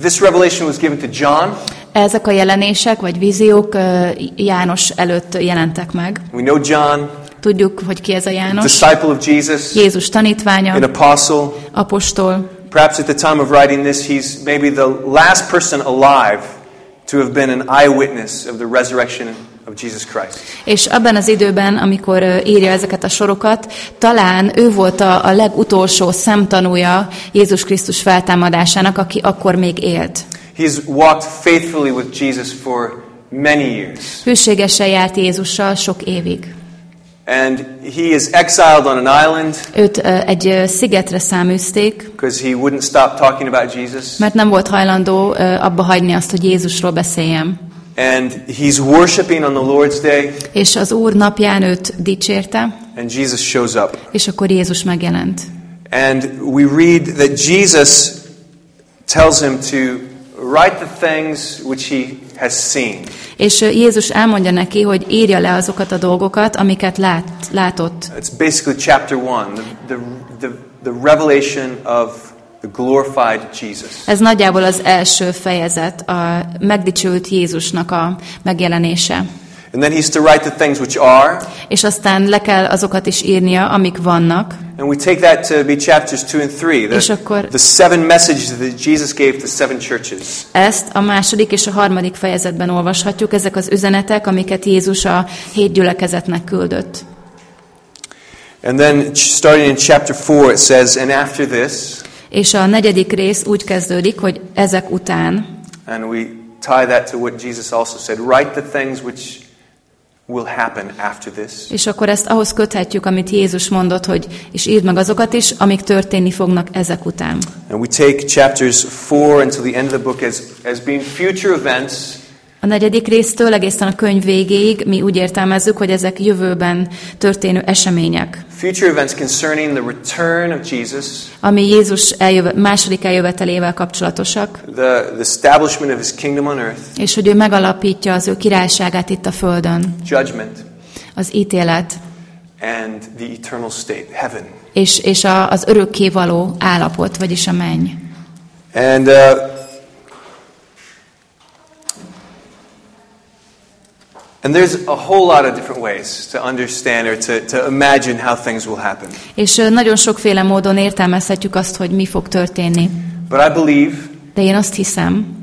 this revelation was given to John. Ezek a jelenések vagy víziók János előtt jelentek meg. We know John, Tudjuk, hogy ki ez a János. disciple of Jesus, Jézus tanítványa, an apostle. apostol. Perhaps at the time of writing this, he's maybe the last person alive to have been an eyewitness of the resurrection of Jesus Christ. És abban az időben, amikor írja ezeket a sorokat, talán ő volt a, a legutolsó szemtanúja Jézus Krisztus feltámadásának, aki akkor még élt. He's walked faithfully with Jesus for many years. Hűségesen járt Jézussal sok évig. And he is exiled on an island Őt ö, egy ö, szigetre száműzték, because he wouldn't stop talking about Jesus. mert nem volt hajlandó ö, abba hagyni azt, hogy Jézusról beszéljem. And he's worshiping on the Lord's Day, És az Úr napján őt dicsérte, and Jesus shows up. és akkor Jézus megjelent. And we read that Jesus tells him to write the things which he has seen. És Jézus elmondja neki, hogy írja le azokat a dolgokat, amiket lát, látott. It's basically chapter one, the, the, the, revelation of. Ez nagyjából az első fejezet, a megdicsült Jézusnak a megjelenése. And then he's to write the things which are, És aztán le kell azokat is írnia, amik vannak. and we take that to be chapters two and three, És the, akkor- the seven messages that Jesus gave to seven churches. Ezt a második és a harmadik fejezetben olvashatjuk, ezek az üzenetek, amiket Jézus a hét gyülekezetnek küldött. And then starting in chapter four, it says, And after this, És a negyedik rész úgy kezdődik, hogy ezek után, and we tie that to what Jesus also said, write the things which will happen after this. és akkor ezt ahhoz köthetjük, amit Jézus mondott, hogy és írd meg azokat is, amik történni fognak ezek után. And we take chapters four until the end of the book as, as being future events A negyedik résztől egészen a könyv végéig mi úgy értelmezzük, hogy ezek jövőben történő események, future events concerning the return of Jesus, ami Jézus eljöve, második eljövetelével kapcsolatosak, the, the establishment of his kingdom on earth, és hogy ő megalapítja az ő királyságát itt a földön, judgment, az ítélet, and the eternal state, heaven. és, és a, az örökkévaló állapot, vagyis a menny. And uh, and there's a whole lot of different ways to understand or to, to imagine how things will happen. És nagyon sokféle módon értelmezhetjük azt, hogy mi fog történni. But I believe De én azt hiszem,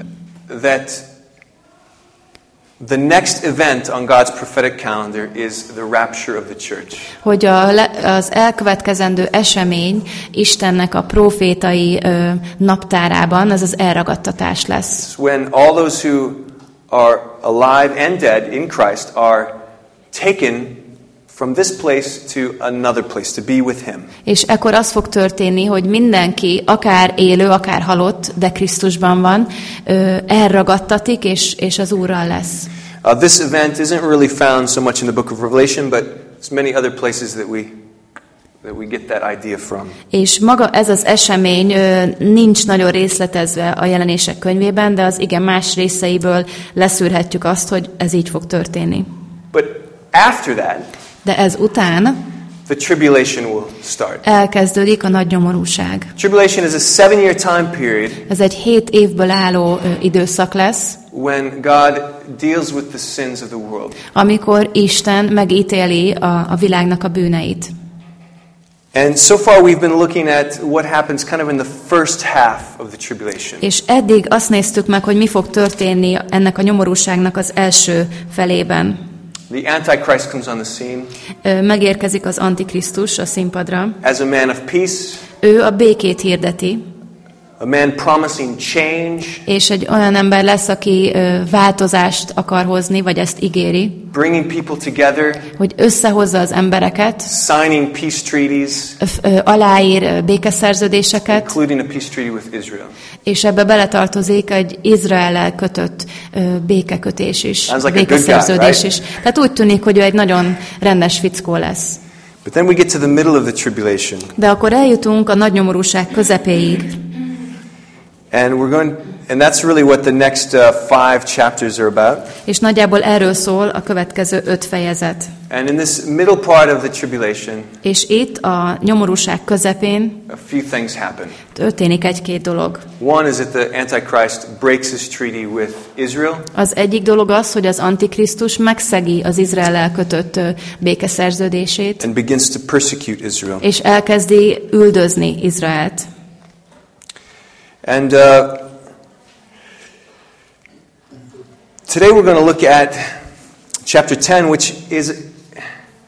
that the next event on God's prophetic calendar is the rapture of the church. hogy a, az elkövetkezendő esemény Istennek a profétai ö, naptárában az az elragadtatás lesz. It's when all those who are alive and dead in Christ are taken from this place to another place to be with Him. És ekkor az fog történni, hogy mindenki, akár élő, akár halott, de Krisztusban van, elragadtatik, és, és az Úrral lesz. Uh, this event isn't really found so much in the book of Revelation, but it's many other places that we, that we get that idea from. És maga ez az esemény nincs nagyon részletezve a jelenések könyvében, de az igen más részeiből leszűrhetjük azt, hogy ez így fog történni. But after that, De ez után the tribulation will start. elkezdődik a nagy nyomorúság. Tribulation is a seven year time period Ez egy hét évből álló időszak lesz, when God deals with the sins of the world. amikor Isten megítéli a, a világnak a bűneit. And so far, we've been looking at what happens kind of in the first half of the tribulation. És eddig azt néztük meg, hogy mi fog történni ennek a nyomorúságnak az első felében. The Antichrist comes on the scene Megérkezik az Antikrisztus a színpadra. as a man of peace, Ő a békét hirdeti, a man promising change, és egy olyan ember lesz, aki változást akar hozni, vagy ezt ígéri, bringing people together, hogy összehozza az embereket, signing peace treaties, aláír békeszerződéseket, including a peace treaty with Israel. és ebbe beletartozik egy Izraellel kötött békekötés is, like good guy, békeszerződés right? is. Tehát úgy tűnik, hogy ő egy nagyon rendes fickó lesz. But then we get to the middle of the tribulation, De akkor eljutunk a nagy nyomorúság közepéig, and we're going, and that's really what the next uh, five chapters are about. és nagyjából erről szól a következő öt fejezet. And in this middle part of the tribulation, És itt a nyomorúság közepén a few things happen. történik egy-két dolog. One is that the Antichrist breaks his treaty with Israel, Az egyik dolog az, hogy az Antikrisztus megszegi az Izrael kötött békeszerződését, and begins to persecute Israel. és elkezdi üldözni Izraelt. And uh, today we're going to look at chapter 10, which is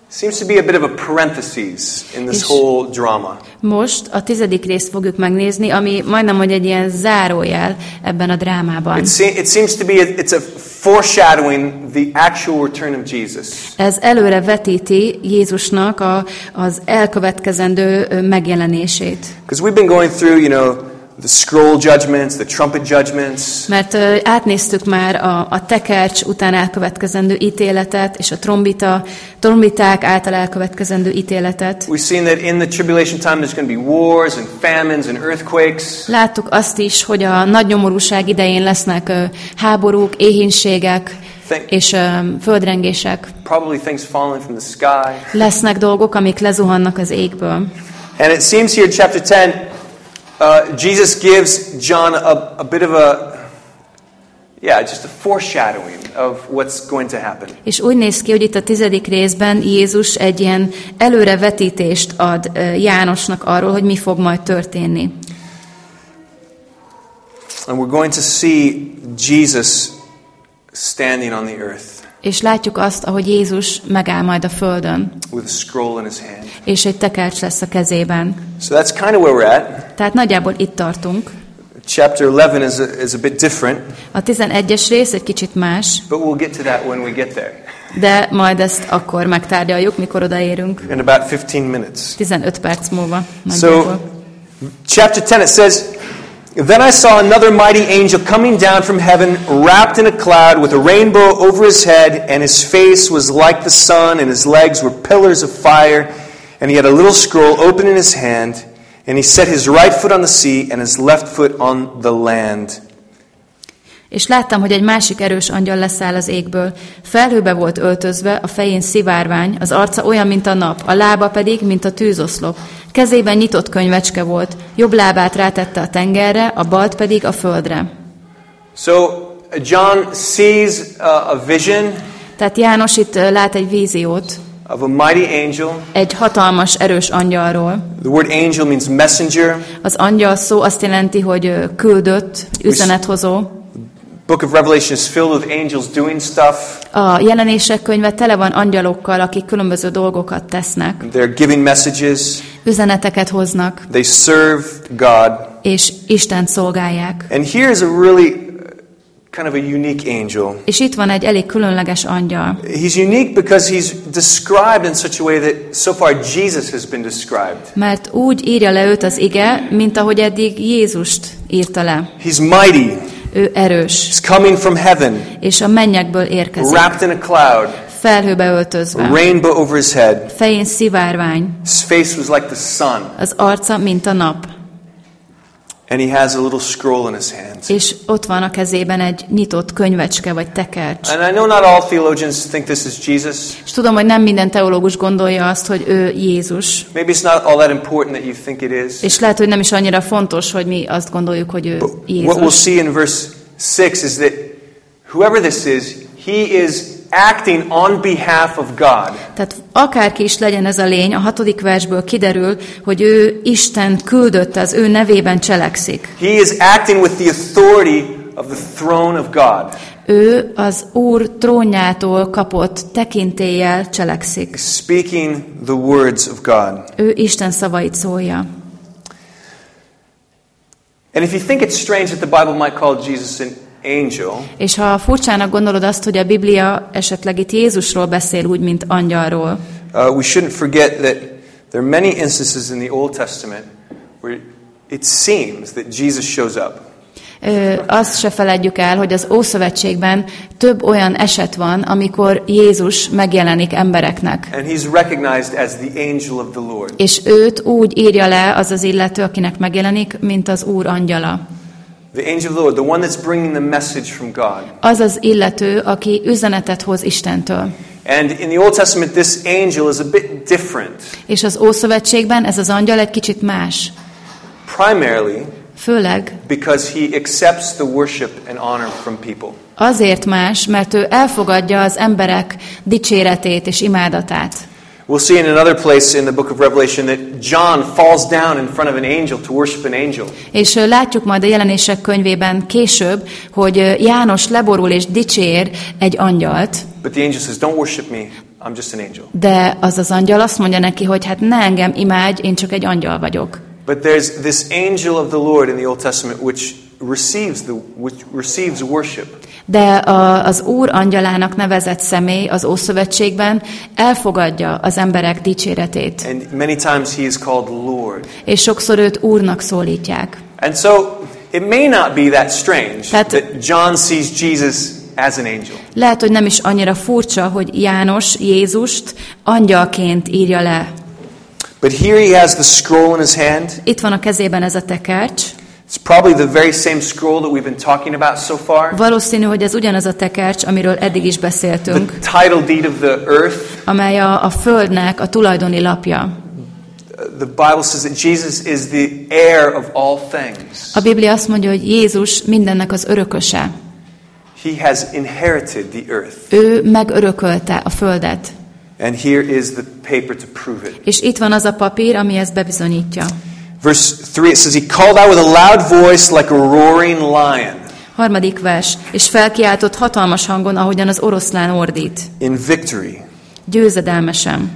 seems to be a bit of a parenthesis in this Is- whole drama. Most a tizedik részt fogjuk megnézni, ami majdnem, hogy egy ilyen zárójel ebben a drámában. It, se- it seems to be a, it's a foreshadowing the actual return of Jesus. Ez előre vetíti Jézusnak a, az elkövetkezendő megjelenését. Because we've been going through, you know, the scroll judgments, the trumpet judgments, Mert ö, átnéztük már a, a tekercs után elkövetkezendő ítéletet, és a trombita, trombiták által elkövetkezendő ítéletet. We've seen that in the tribulation time there's going to be wars and famines and earthquakes. Láttuk azt is, hogy a nagy nyomorúság idején lesznek ö, háborúk, éhínségek és ö, földrengések. Probably things falling from the sky. Lesznek dolgok, amik lezuhannak az égből. And it seems here in chapter 10, uh, Jesus gives John a, a bit of a, yeah, just a foreshadowing of what's going to happen. És úgy néz ki, hogy itt a tizedik részben Jézus egy ilyen előrevetítést ad Jánosnak arról, hogy mi fog majd történni. And we're going to see Jesus standing on the earth És látjuk azt, ahogy Jézus megáll majd a földön, with a scroll in his hand. és egy tekercs lesz a kezében. So that's kind of where we're at. Tehát nagyjából itt tartunk. Chapter 11 is a, is a bit different, A 11-es rész egy kicsit más, but we'll get to that when we get there de majd ezt akkor megtárgyaljuk, mikor odaérünk. in about 15 minutes. 15 perc múlva. So, nagyjából. chapter 10, it says, Then I saw another mighty angel coming down from heaven, wrapped in a cloud, with a rainbow over his head, and his face was like the sun, and his legs were pillars of fire, and he had a little scroll open in his hand, and he set his right foot on the sea, and his left foot on the land. És láttam, hogy egy másik erős angyal leszáll az égből. Felhőbe volt öltözve, a fején szivárvány, az arca olyan, mint a nap, a lába pedig, mint a tűzoszlop. Kezében nyitott könyvecske volt, jobb lábát rátette a tengerre, a balt pedig a földre. So, John sees uh, a vision Tehát János itt ö, lát egy víziót, of a mighty angel. egy hatalmas, erős angyalról. The word angel means messenger. Az angyal szó azt jelenti, hogy ö, küldött, üzenethozó. Book of Revelation is filled with angels doing stuff. A jelenések könyve tele van angyalokkal, akik különböző dolgokat tesznek, They're giving messages. üzeneteket hoznak, They serve God. és Istent szolgálják. And here's a really uh, kind of a unique angel. És itt van egy elég különleges angyal. He's unique because he's described in such a way that so far Jesus has been described. Mert úgy írja le őt az ige, mint ahogy eddig Jézust írta le. He's mighty. Ő erős, He's coming from heaven, és a mennyekből érkezik. wrapped in a cloud, Felhőbe öltözve. rainbow over his head. Fején szivárvány, His face was like the sun, az arca, mint a nap. And he has a little scroll in his hand. És ott van a kezében egy nyitott könyvecske vagy tekercs. And I know not all theologians think this is Jesus. És tudom, hogy nem minden teológus gondolja azt, hogy ő Jézus. Maybe it's not all that important that you think it is. És lehet, hogy nem is annyira fontos, hogy mi azt gondoljuk, hogy ő But what we'll Jézus. see in verse 6 is that whoever this is, he is acting on behalf of God. Tehát akárki is legyen ez a lény, a hatodik versből kiderül, hogy ő Isten küldött, az ő nevében cselekszik. He is acting with the authority of the throne of God. Ő az Úr trónjától kapott tekintéllyel cselekszik. Speaking the words of God. Ő Isten szavait szólja. And if you think it's strange that the Bible might call Jesus an angel, És ha furcsának gondolod azt, hogy a Biblia esetleg itt Jézusról beszél úgy, mint angyalról, uh, we shouldn't forget that there are many instances in the Old Testament where it seems that Jesus shows up. Ö, azt se feledjük el, hogy az Ószövetségben több olyan eset van, amikor Jézus megjelenik embereknek. And he's recognized as the angel of the Lord. És őt úgy írja le az az illető, akinek megjelenik, mint az Úr angyala. The angel of the Lord, the one that's bringing the message from God. Az az illető, aki üzenetet hoz Istentől. And in the Old Testament, this angel is a bit different. És az Ószövetségben ez az angyal egy kicsit más. Primarily Főleg because he accepts the worship and honor from people. azért más, mert ő elfogadja az emberek dicséretét és imádatát. We'll see in another place in the book of Revelation that John falls down in front of an angel to worship an angel. És látjuk majd a jelenések könyvében később, hogy János leborul és dicsér egy angyalt, But the angel says, Don't worship me, I'm just an angel. de az az angyal azt mondja neki, hogy hát ne engem imádj, én csak egy angyal vagyok. But there's this angel of the Lord in the Old Testament which receives, the, which receives worship. De a, az Úr angyalának nevezett személy az Ószövetségben elfogadja az emberek dicséretét, And many times he is called Lord. és sokszor őt Úrnak szólítják. And so it may not be that strange That- that John sees Jesus as an angel. Lehet, hogy nem is annyira furcsa, hogy János Jézust angyalként írja le. But here he has the scroll in his hand. Itt van a kezében ez a tekercs. It's probably the very same scroll that we've been talking about so far. Valószínű, hogy ez ugyanaz a tekercs, amiről eddig is beszéltünk, The title deed of the earth. amely a, a Földnek a tulajdoni lapja. The Bible says that Jesus is the heir of all things. A Biblia azt mondja, hogy Jézus mindennek az örököse. He has inherited the earth. Ő megörökölte a Földet. And here is the paper to prove it. És itt van az a papír, ami ezt bebizonyítja. Verse 3 it says, He called out with a loud voice like a roaring lion Harmadik vers. És felkiáltott hatalmas hangon, ahogyan az oroszlán ordít. in victory. Győzedelmesen.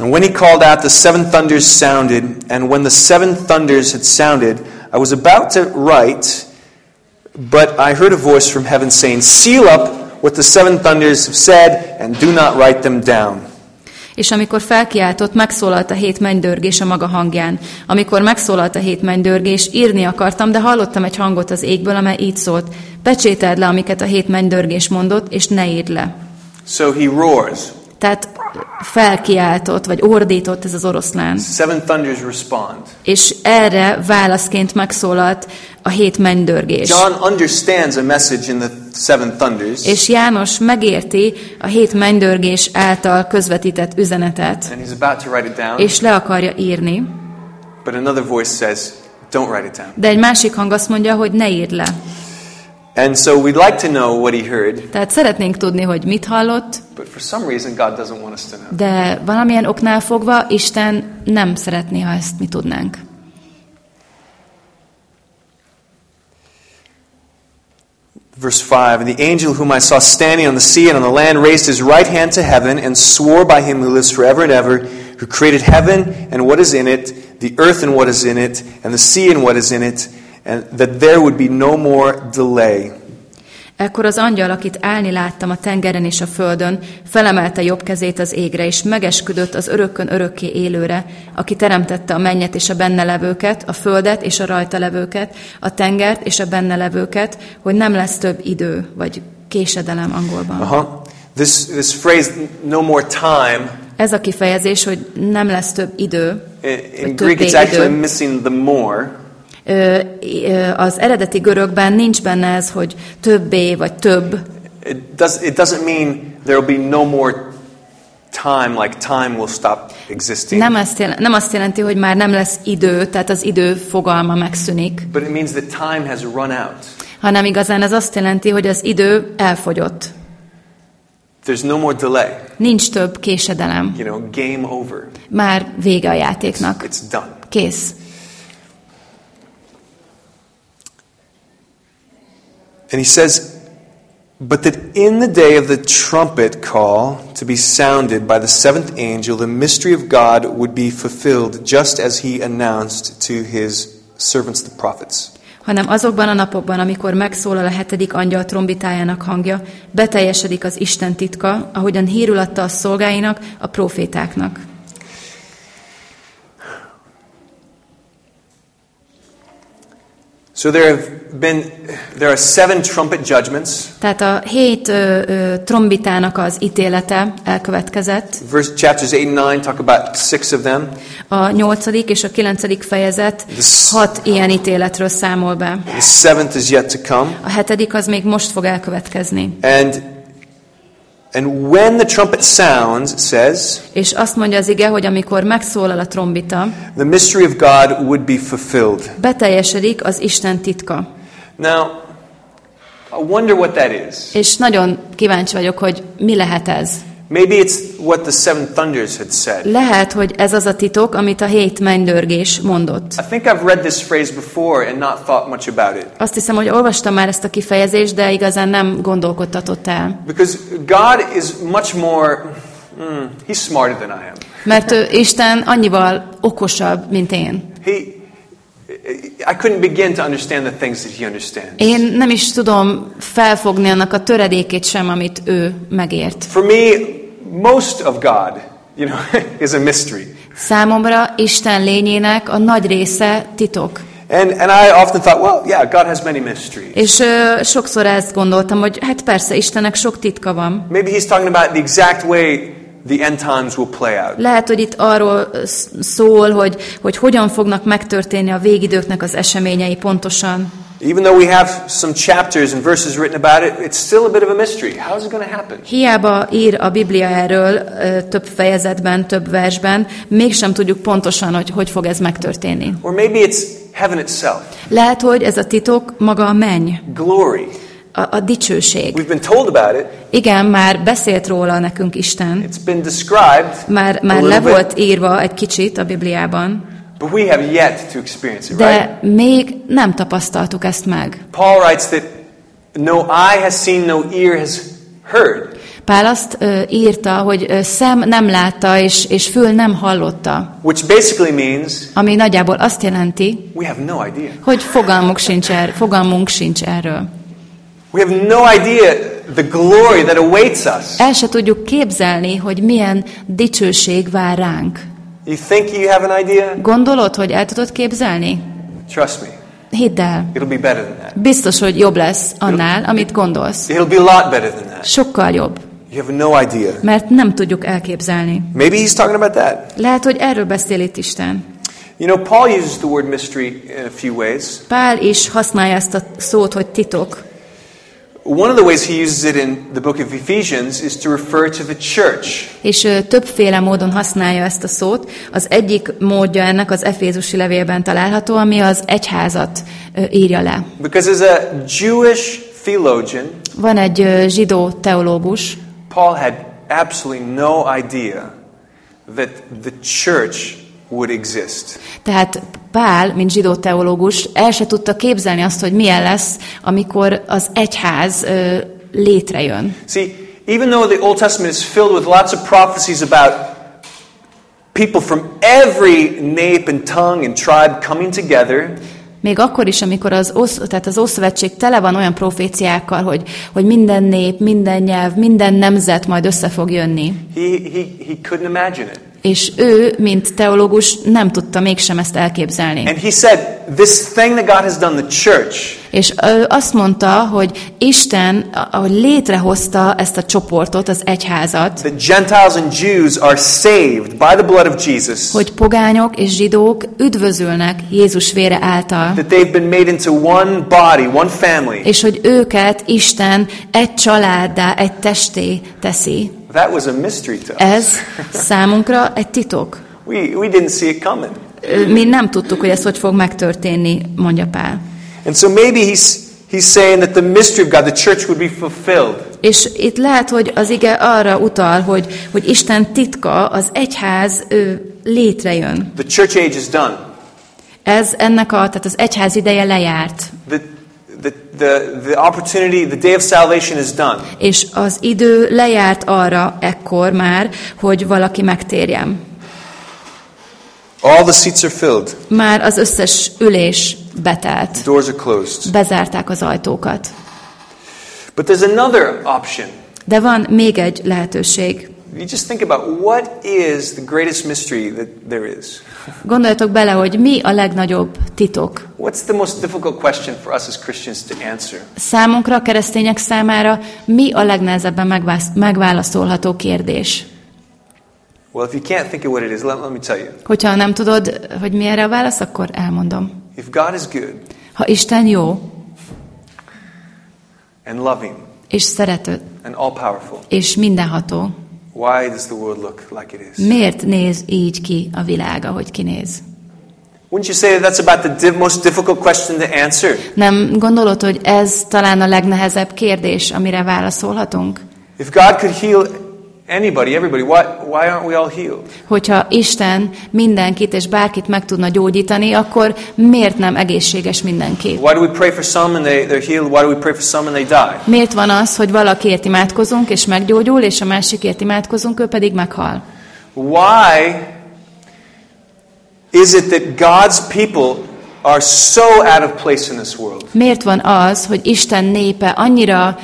And when he called out, the seven thunders sounded. And when the seven thunders had sounded, I was about to write, but I heard a voice from heaven saying, Seal up what the seven thunders have said, and do not write them down. És amikor felkiáltott, megszólalt a hét mennydörgés a maga hangján. Amikor megszólalt a hét mennydörgés, írni akartam, de hallottam egy hangot az égből, amely így szólt. Pecsételd le, amiket a hét mennydörgés mondott, és ne írd le. So he roars. Tehát felkiáltott, vagy ordított ez az oroszlán. Seven thunders respond. És erre válaszként megszólalt a hét mennydörgés. John understands a message in the seven thunders, És János megérti a hét mennydörgés által közvetített üzenetet, and he's about to write it down. és le akarja írni, But another voice says, Don't write it down. de egy másik hang azt mondja, hogy ne írd le. And so we'd like to know what he heard, Tehát szeretnénk tudni, hogy mit hallott, but for some reason, God doesn't want us to know. de valamilyen oknál fogva Isten nem szeretné, ha ezt mi tudnánk. Verse 5 And the angel whom I saw standing on the sea and on the land raised his right hand to heaven and swore by him who lives forever and ever, who created heaven and what is in it, the earth and what is in it, and the sea and what is in it, and that there would be no more delay. Ekkor az angyal, akit állni láttam a tengeren és a földön, felemelte jobb kezét az égre, és megesküdött az örökkön örökké élőre, aki teremtette a mennyet és a benne levőket, a földet és a rajta levőket, a tengert és a benne levőket, hogy nem lesz több idő, vagy késedelem angolban. Huh. This, this phrase, no more time, Ez a kifejezés, hogy nem lesz több idő, in, in Greek it's actually idő. missing the more. Az eredeti görögben nincs benne ez, hogy többé vagy több, It, does, it doesn't mean there will be no more time, like time will stop existing. nem, azt jel- nem azt jelenti, hogy már nem lesz idő, tehát az idő fogalma megszűnik, But it means that time has run out. hanem igazán ez azt jelenti, hogy az idő elfogyott. There's no more delay. Nincs több késedelem. You know, game over. Már vége a játéknak. It's done. Kész. And he says, But that in the day of the trumpet call to be sounded by the seventh angel, the mystery of God would be fulfilled, just as he announced to his servants the prophets. hanem azokban a napokban, amikor megszólal a hetedik angyal trombitájának hangja, beteljesedik az Isten titka, ahogyan hírül adta a szolgáinak, a profétáknak. So there have been there are seven trumpet judgments. Tehát a hét ö, ö, trombitának az ítélete elkövetkezett. Verse chapters 8 and 9 talk about six of them. A nyolcadik és a kilencedik fejezet This- hat ilyen ítéletről számol be. The seventh is yet to come. A hetedik az még most fog elkövetkezni. And And when the trumpet sounds, it says, És azt mondja az ige, hogy amikor megszólal a trombita, the mystery of God would be fulfilled. beteljesedik az Isten titka. Now, I wonder what that is. És nagyon kíváncsi vagyok, hogy mi lehet ez. Maybe it's what the seven thunders had said. Lehet, hogy ez az a titok, amit a hét mennydörgés mondott. I think I've read this phrase before and not thought much about it. Azt hiszem, hogy olvastam már ezt a kifejezést, de igazán nem gondolkodtatott el. Because God is much more, mm, he's smarter than I am. Mert ő, Isten annyival okosabb, mint én. He, I couldn't begin to understand the things that he understands. Én nem is tudom felfogni annak a töredékét sem, amit ő megért. For me, most of God, you know, is a mystery. Számomra Isten lényének a nagy része titok. And, and I often thought, well, yeah, God has many mysteries. És ö, sokszor ezt gondoltam, hogy hát persze, Istennek sok titka van. Maybe he's talking about the exact way the end times will play out. Lehet, hogy itt arról sz- szól, hogy, hogy hogyan fognak megtörténni a végidőknek az eseményei pontosan. Even though we have some chapters and verses written about it, it's still a bit of a mystery. How is it going to happen? Hiába ír a Biblia erről több fejezetben, több versben, mégsem tudjuk pontosan, hogy hogy fog ez megtörténni. Or maybe it's heaven itself, Lehet, hogy ez a titok maga a menny, glory. A, a dicsőség. We've been told about it. Igen, már beszélt róla nekünk Isten, It's been described már, már le bit, volt írva egy kicsit a Bibliában, but we have yet to experience it, right? de még nem tapasztaltuk ezt meg. Paul writes that no eye has seen, no ear has heard. Pál azt ö, írta, hogy ö, szem nem látta, és, és fül nem hallotta, Which basically means ami nagyjából azt jelenti, we have no idea. hogy fogalmuk sincs, er, fogalmunk sincs erről. We have no idea the glory that awaits us. El se tudjuk képzelni, hogy milyen dicsőség vár ránk. You think you have an idea? Gondolod, hogy el tudod képzelni? Trust me, Hidd el. it'll be better than that. Biztos, hogy jobb lesz annál, amit gondolsz. It'll be a lot better than that. Sokkal jobb, You have no idea. mert nem tudjuk elképzelni. Maybe he's talking about that. Lehet, hogy erről beszél itt Isten. You know, Paul uses the word mystery in a few ways. Pál is használja ezt a szót, hogy titok. One of the ways he uses it in the book of Ephesians is to refer to the church. És többféle módon használja ezt a szót. Az egyik módja ennek az Efézusi levélben található, ami az egyházat írja le. Because as a Jewish theologian, Van egy zsidó teológus, Paul had absolutely no idea that the church would exist. tehát Pál, mint zsidó teológus, el se tudta képzelni azt, hogy milyen lesz, amikor az egyház ö, létrejön. See, even though the Old Testament is filled with lots of prophecies about people from every nape and tongue and tribe coming together, Még akkor is, amikor az, osz, tehát az Ószövetség tele van olyan proféciákkal, hogy, hogy minden nép, minden nyelv, minden nemzet majd össze fog jönni. he, he, he couldn't imagine it. És ő, mint teológus, nem tudta mégsem ezt elképzelni. And he said, This thing that God has done, the church, És ő azt mondta, hogy Isten, ahogy létrehozta ezt a csoportot, az egyházat, that Gentiles and Jews are saved by the blood of Jesus, hogy pogányok és zsidók üdvözülnek Jézus vére által, that they've been made into one body, one family. és hogy őket Isten egy családdá, egy testé teszi. That was a mystery to us. Ez számunkra egy titok. We, we didn't see it coming. Mi nem tudtuk, hogy ez hogy fog megtörténni, mondja Pál. And so maybe he's, he's saying that the mystery of God, the church would be fulfilled. És itt lehet, hogy az ige arra utal, hogy, hogy Isten titka, az egyház ő, létrejön. The church age is done. Ez ennek a, tehát az egyház ideje lejárt, The, the, the, the opportunity, the day of salvation is done. és az idő lejárt arra ekkor már, hogy valaki megtérjen. All the seats are filled. Már az összes ülés betelt. Doors are closed. Bezárták az ajtókat. But there's another option. De van még egy lehetőség. You just think about what is the greatest mystery that there is. Gondoljatok bele, hogy mi a legnagyobb titok. What's the most difficult question for us as Christians to answer? Számunkra, keresztények számára mi a legnehezebben megválaszolható kérdés? Well, if you can't think of what it is, let, let me tell you. Hogyha nem tudod, hogy mi erre a válasz, akkor elmondom. If God is good Ha Isten jó and loving, és szerető, and all powerful. és mindenható. Why does the world look like it is? Miért néz így ki a világ, ahogy kinéz? Wouldn't you say that that's about the most difficult question to answer? Nem gondolod, hogy ez talán a legnehezebb kérdés, amire válaszolhatunk? If God could heal anybody, everybody, why, why aren't we all healed? Hogyha Isten mindenkit és bárkit meg tudna gyógyítani, akkor miért nem egészséges mindenki? Why do we pray for some and they, they're healed? Why do we pray for some and they die? Miért van az, hogy valakiért imádkozunk és meggyógyul, és a másikért imádkozunk, ő pedig meghal? Why is it that God's people are so out of place in this world? Miért van az, hogy Isten népe annyira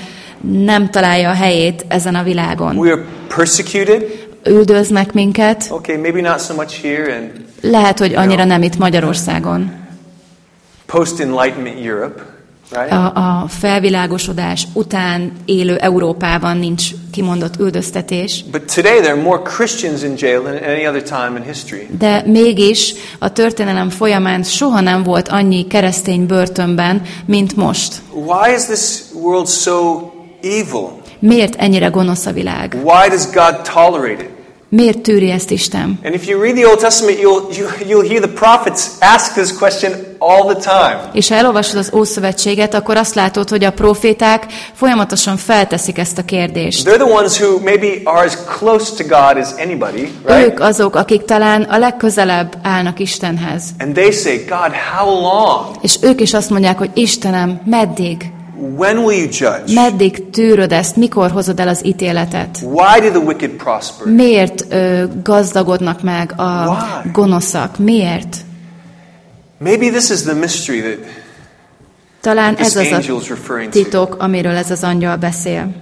nem találja a helyét ezen a világon? We are persecuted. Üldöznek minket, Okay, maybe not so much here and lehet, hogy annyira nem itt Magyarországon. post Enlightenment Europe, right? A, a felvilágosodás után élő Európában nincs kimondott üldöztetés, But today there are more Christians in jail than at any other time in history. de mégis a történelem folyamán soha nem volt annyi keresztény börtönben, mint most. Why is this world so evil? Miért ennyire gonosz a világ? Why does God tolerate it? Miért tűri ezt Isten? And if you read the Old Testament, you'll, you, you'll hear the prophets ask this question all the time. És ha elolvasod az Ószövetséget, akkor azt látod, hogy a proféták folyamatosan felteszik ezt a kérdést. They're the ones who maybe are as close to God as anybody, right? Ők azok, akik talán a legközelebb állnak Istenhez. And they say, God, how long? És ők is azt mondják, hogy Istenem, meddig? When will you judge? Meddig tűröd ezt? Mikor hozod el az ítéletet? Why do the wicked prosper? Miért ö, gazdagodnak meg a Why? gonoszak? Miért? Maybe this is the mystery that Talán ez az a titok, amiről ez az angyal beszél.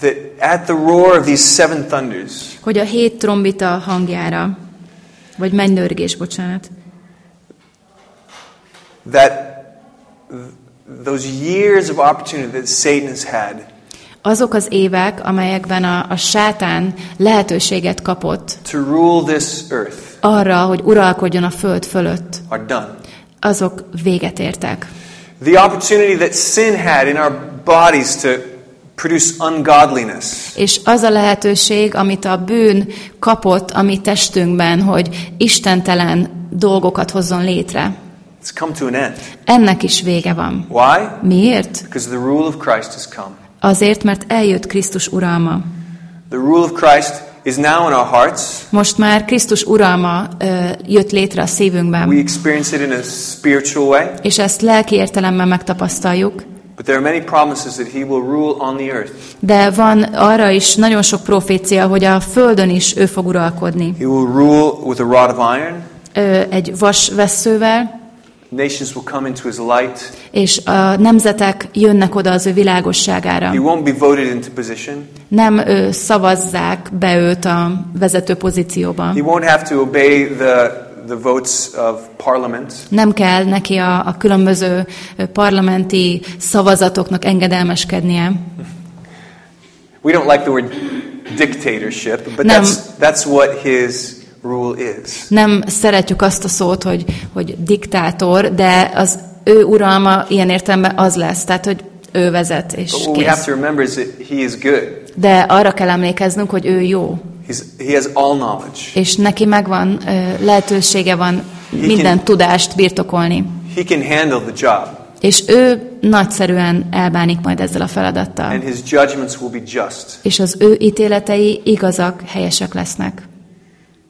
That at the roar of these seven thunders, Hogy a hét trombita hangjára, vagy mennydörgés, bocsánat, that th- those years of opportunity that Satan has had azok az évek, amelyekben a, a sátán lehetőséget kapott to rule this earth arra, hogy uralkodjon a föld fölött, are done. azok véget értek. The opportunity that sin had in our bodies to produce ungodliness És az a lehetőség, amit a bűn kapott a mi testünkben, hogy istentelen dolgokat hozzon létre, it's come to an end. ennek is vége van. Why? Miért? Because the rule of Christ has come. Azért, mert eljött Krisztus uralma. The rule of Christ is now in our hearts. Most már Krisztus uralma ö, jött létre a We szívünkben, experience it in a spiritual way, és ezt lelki értelemben megtapasztaljuk, but there are many promises that He will rule on the earth. de van arra is nagyon sok profécia, hogy a földön is ő fog uralkodni. He will rule with a rod of iron. Ö, egy vas vesszővel, Nations will come into His light. és a nemzetek jönnek oda az ő világosságára. He won't be voted into position. Nem ö, szavazzák be őt a vezető pozícióba. He won't have to obey the, the votes of Parliament. Nem kell neki a, a különböző parlamenti szavazatoknak engedelmeskednie. We don't like the word dictatorship, but Nem. that's, that's what His rule is. Nem szeretjük azt a szót, hogy, hogy diktátor, de az ő uralma ilyen értelemben az lesz, tehát hogy ő vezet, és But what we have kész. to remember is that He is good. De arra kell emlékeznünk, hogy ő jó, He's, he has all knowledge. és neki megvan, lehetősége van minden can- tudást birtokolni. He can handle the job, És ő nagyszerűen elbánik majd ezzel a feladattal. and His judgments will be just. És az ő ítéletei igazak, helyesek lesznek.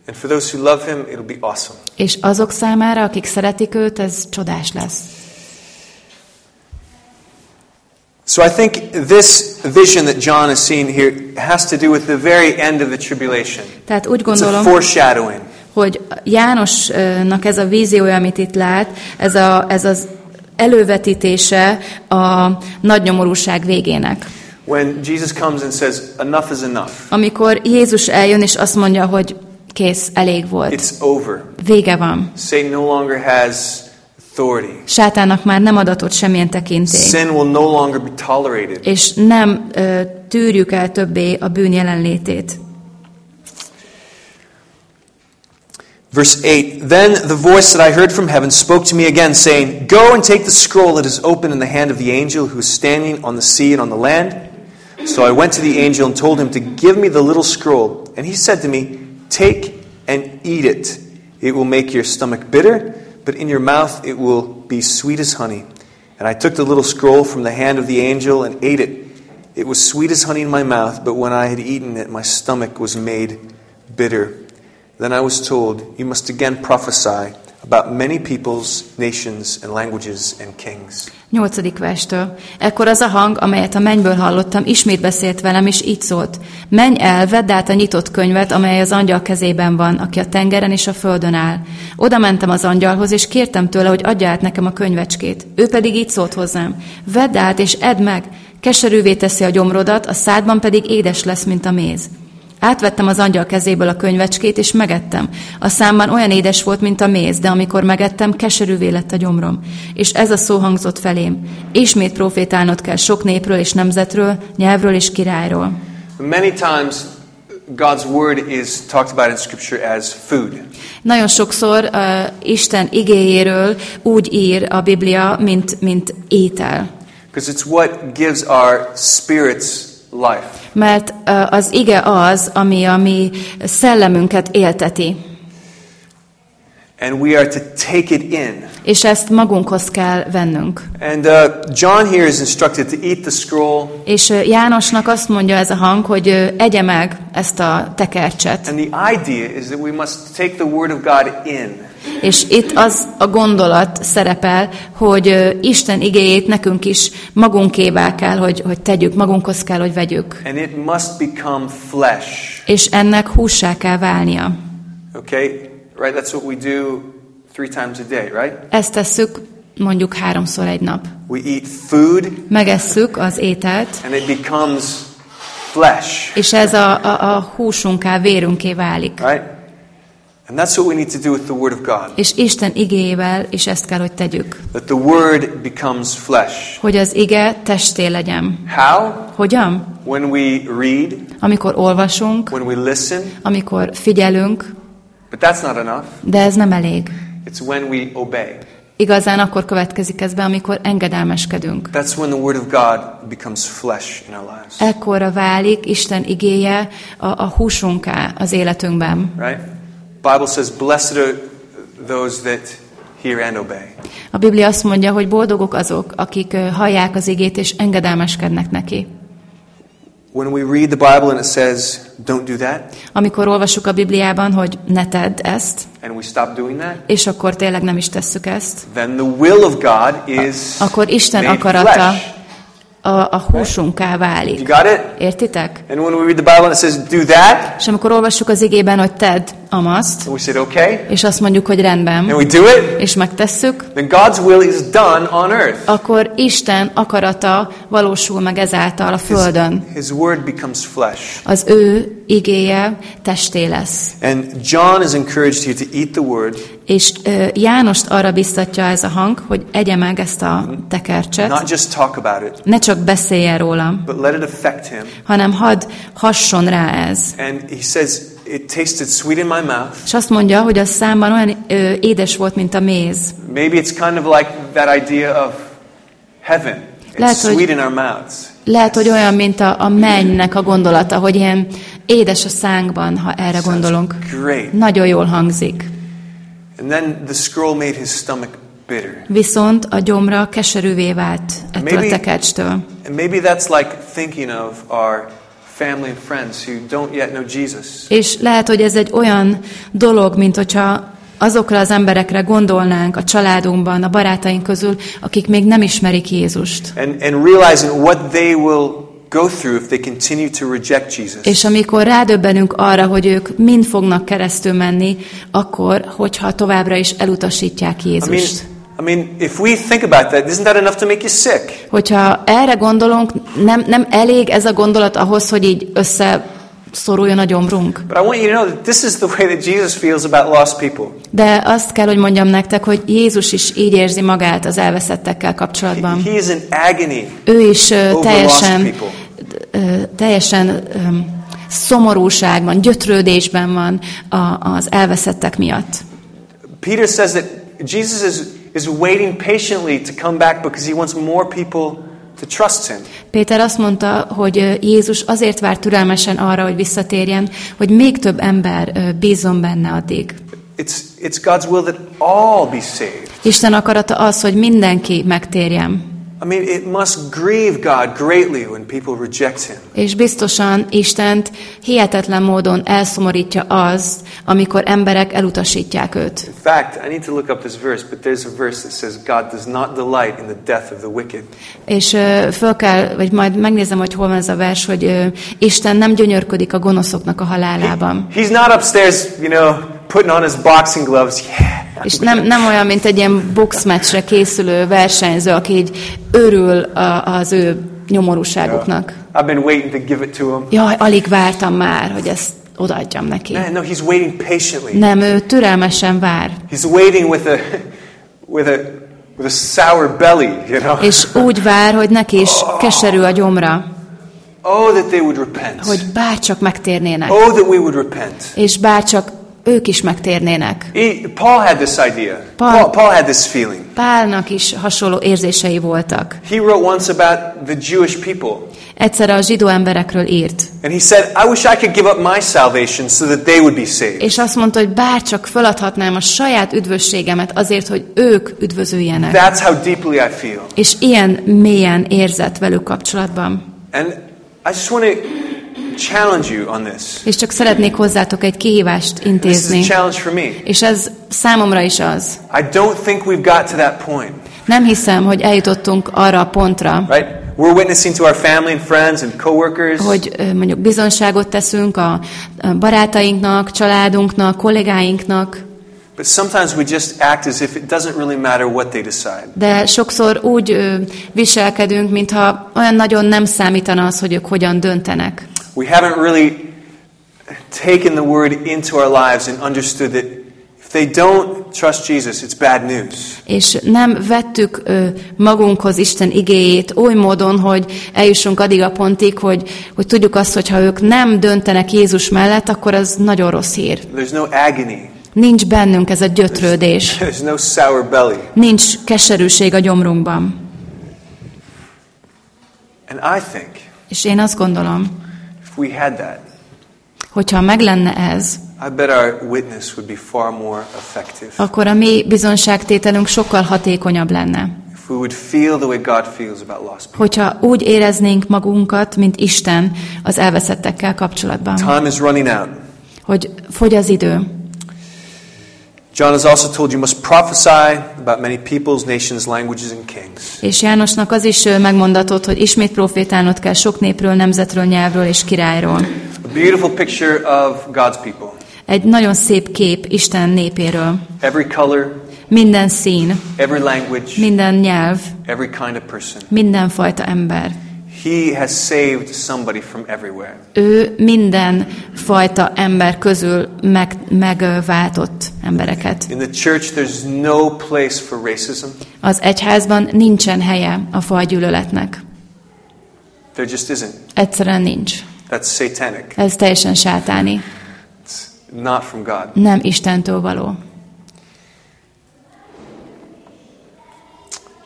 And for those who love Him, it'll be awesome. És azok számára, akik szeretik őt, ez csodás lesz. So I think this vision that John is seeing here has to do with the very end of the tribulation. Tehát úgy It's a gondolom, foreshadowing. hogy Jánosnak ez a víziója, amit itt lát, ez, a, ez az elővetítése a nagy nyomorúság végének. When Jesus comes and says, enough is enough, Amikor Jézus eljön, és azt mondja, hogy kész, elég volt, it's over. vége van. Satan no longer has authority. Sátának már nem adatott semmilyen tekintély, Sin will no longer be tolerated. és nem ö, tűrjük el többé a bűn jelenlétét. Verse 8 Then the voice that I heard from heaven spoke to me again, saying, Go and take the scroll that is open in the hand of the angel who is standing on the sea and on the land. So I went to the angel and told him to give me the little scroll. And he said to me, Take and eat it. It will make your stomach bitter, but in your mouth it will be sweet as honey. And I took the little scroll from the hand of the angel and ate it. It was sweet as honey in my mouth, but when I had eaten it, my stomach was made bitter. Then I was told, You must again prophesy about many peoples, nations, and languages and kings. Nyolcadik verstől. Ekkor az a hang, amelyet a mennyből hallottam, ismét beszélt velem, és így szólt. Menj el, vedd át a nyitott könyvet, amely az angyal kezében van, aki a tengeren és a földön áll. Oda mentem az angyalhoz, és kértem tőle, hogy adja át nekem a könyvecskét. Ő pedig így szólt hozzám. Vedd át, és edd meg. Keserűvé teszi a gyomrodat, a szádban pedig édes lesz, mint a méz. Átvettem az angyal kezéből a könyvecskét, és megettem. A számban olyan édes volt, mint a méz, de amikor megettem, keserűvé lett a gyomrom. És ez a szó hangzott felém. Ismét profétálnod kell sok népről és nemzetről, nyelvről és királyról. Many times, God's word is talked about in Scripture as food. Nagyon sokszor uh, Isten igéjéről úgy ír a Biblia, mint, mint étel. Because it's what gives our spirits life. Mert az ige az, ami a mi szellemünket élteti. And we are to take it in. És ezt magunkhoz kell vennünk. And uh, John here is instructed to eat the scroll. És uh, Jánosnak azt mondja ez a hang, hogy uh, egye meg ezt a tekercset. And the idea is that we must take the word of God in. És itt az a gondolat szerepel, hogy Isten igéjét nekünk is magunkévá kell, hogy, hogy tegyük, magunkhoz kell, hogy vegyük. And it must become flesh. És ennek hússá kell válnia. Okay? Right? That's what we do three times a day, right? Ezt tesszük mondjuk háromszor egy nap. We eat food Megesszük az ételt, and it becomes flesh. és ez a, a, a húsunká, vérünké válik. Right? And that's what we need to do with the Word of God. És Isten igéjével is ezt kell, hogy tegyük. That the Word becomes flesh. Hogy az ige testé legyen. How? Hogyan? When we read, Amikor olvasunk, when we listen, amikor figyelünk, but that's not enough. de ez nem elég. It's when we obey. Igazán akkor következik ez be, amikor engedelmeskedünk. That's when the Word of God becomes flesh in our lives. Ekkorra válik Isten igéje a, a húsunká az életünkben. Right? Bible says, Blessed are those that hear and obey. A Biblia azt mondja, hogy boldogok azok, akik hallják az igét és engedelmeskednek neki. When we read the Bible and it says, don't do that, Amikor olvasjuk a Bibliában, hogy ne tedd ezt, and we stop doing that, és akkor tényleg nem is tesszük ezt, then the will of God is akkor Isten akarata flesh. a, a húsunká You válik. got it? Értitek? And when we read the Bible and it says, do that, És amikor olvassuk az igében, hogy tedd amaszt, and we said, okay, és azt mondjuk, hogy rendben, and we do it, és megtesszük, then God's will is done on earth. akkor Isten akarata valósul meg ezáltal a Földön. His word becomes flesh. Az ő igéje testé lesz. And John is encouraged here to eat the word, És ö, Jánost arra biztatja ez a hang, hogy egye meg ezt a tekercset, not just talk about it, ne csak beszéljen róla, but let it affect him. hanem hadd hasson rá ez. And he says, it tasted sweet in my mouth. És azt mondja, hogy a számban olyan ö, édes volt, mint a méz. Maybe it's kind of like that idea of heaven. It's Lehet, hogy- sweet in our mouths. Lehet, hogy olyan, mint a, a mennynek a gondolata, hogy ilyen édes a szánkban, ha erre gondolunk. Great. Nagyon jól hangzik. And then the scroll made his stomach bitter. Viszont a gyomra keserűvé vált ettől a Maybe- tekercstől. And maybe that's like thinking of our family and friends who don't yet know Jesus. És lehet, hogy ez egy olyan dolog, mint hogyha azokra az emberekre gondolnánk a családunkban, a barátaink közül, akik még nem ismerik Jézust. And, and realizing what they will go through if they continue to reject Jesus. És amikor rádöbbenünk arra, hogy ők mind fognak keresztül menni, akkor, hogyha továbbra is elutasítják I mean, Jézust. I mean, if we think about that, isn't that enough to make you sick? Hogyha erre gondolunk, nem, nem elég ez a gondolat ahhoz, hogy így összeszoruljon a gyomrunk. But I want you to know that this is the way that Jesus feels about lost people. De azt kell, hogy mondjam nektek, hogy Jézus is így érzi magát az elveszettekkel kapcsolatban. He is in agony Ő is lost teljesen, ö, teljesen ö, szomorúságban, gyötrődésben van a, az elveszettek miatt. Peter says that Jesus is, is waiting patiently to come back because he wants more people to trust him. Péter azt mondta, hogy Jézus azért vár türelmesen arra, hogy visszatérjen, hogy még több ember bízom benne addig. It's, it's God's will that all be saved. Isten akarata az, hogy mindenki megtérjen. I mean, it must grieve God greatly when people reject him. És biztosan Istent hihetetlen módon elszomorítja az, amikor emberek elutasítják őt. In fact, I need to look up this verse, but there's a verse that says God does not delight in the death of the wicked. És föl kell, vagy majd megnézem, hogy hol van ez a vers, hogy Isten nem gyönyörködik a gonoszoknak a halálában. He's not upstairs, you know, putting on his boxing gloves. Yeah. És nem, nem olyan, mint egy ilyen boxmeccsre készülő versenyző, aki így örül a, az ő nyomorúságuknak. I've been waiting to give it to him. Jaj, alig vártam már, hogy ezt odaadjam neki. Man, no, he's waiting patiently. Nem, ő türelmesen vár. He's waiting with a with a with a sour belly, you know. És úgy vár, hogy neki is keserű a gyomra, Oh, that they would repent. hogy bárcsak megtérnének. Oh, that we would repent. És bárcsak ők is megtérnének. He, Paul had this idea. Paul- Paul, Paul had this feeling. Pálnak is hasonló érzései voltak. He wrote once about the Jewish people. Egyszer a zsidó emberekről írt, And he said, I wish I could give up my salvation so that they would be saved. és azt mondta, hogy bárcsak feladhatnám a saját üdvösségemet azért, hogy ők üdvözüljenek. That's how deeply I feel. És ilyen mélyen érzett velük kapcsolatban. And I just want to challenge you on this. És csak szeretnék hozzátok egy kihívást This is a intézni. challenge for me. És ez számomra is az. I don't think we've got to that point, Nem hiszem, hogy eljutottunk arra a pontra, right? We're witnessing to our family and friends and coworkers. hogy mondjuk bizonságot teszünk a a barátainknak, családunknak, kollégáinknak, But sometimes we just act as if it doesn't really matter what they decide. de sokszor úgy ö, viselkedünk, mintha olyan nagyon nem számítana az, hogy ők hogyan döntenek. We haven't really taken the word into our lives and understood that if they don't trust Jesus, it's bad news. És nem vettük ö, magunkhoz Isten igéjét oly módon, hogy eljussunk addig a pontig, hogy, hogy tudjuk azt, hogy ha ők nem döntenek Jézus mellett, akkor az nagyon rossz hír. There's no agony. Nincs bennünk ez a gyötrődés. There's no sour belly. Nincs keserűség a gyomrunkban. And I think És én azt gondolom, if we had that, hogyha meg lenne ez, I bet our witness would be far more effective. akkor a mi bizonságtételünk sokkal hatékonyabb lenne. If we would feel the way God feels about lost people. Hogyha úgy éreznénk magunkat, mint Isten az elveszettekkel kapcsolatban, Time is running out. hogy fogy az idő. John has also told you must prophesy about many peoples, nations, languages, and kings. És Jánosnak az is megmondatott, hogy ismét profétálnod kell sok népről, nemzetről, nyelvről és királyról. A beautiful picture of God's people. Egy nagyon szép kép Isten népéről. Every color, Minden szín, every language, minden nyelv, every kind of person. mindenfajta ember. He has saved somebody from everywhere. Ő minden fajta ember közül meg, megváltott embereket. In the church, there's no place for racism. Az egyházban nincsen helye a fajgyűlöletnek. There just isn't. Egyszerűen nincs. That's satanic. Ez teljesen sátáni. It's not from God. Nem Istentől való.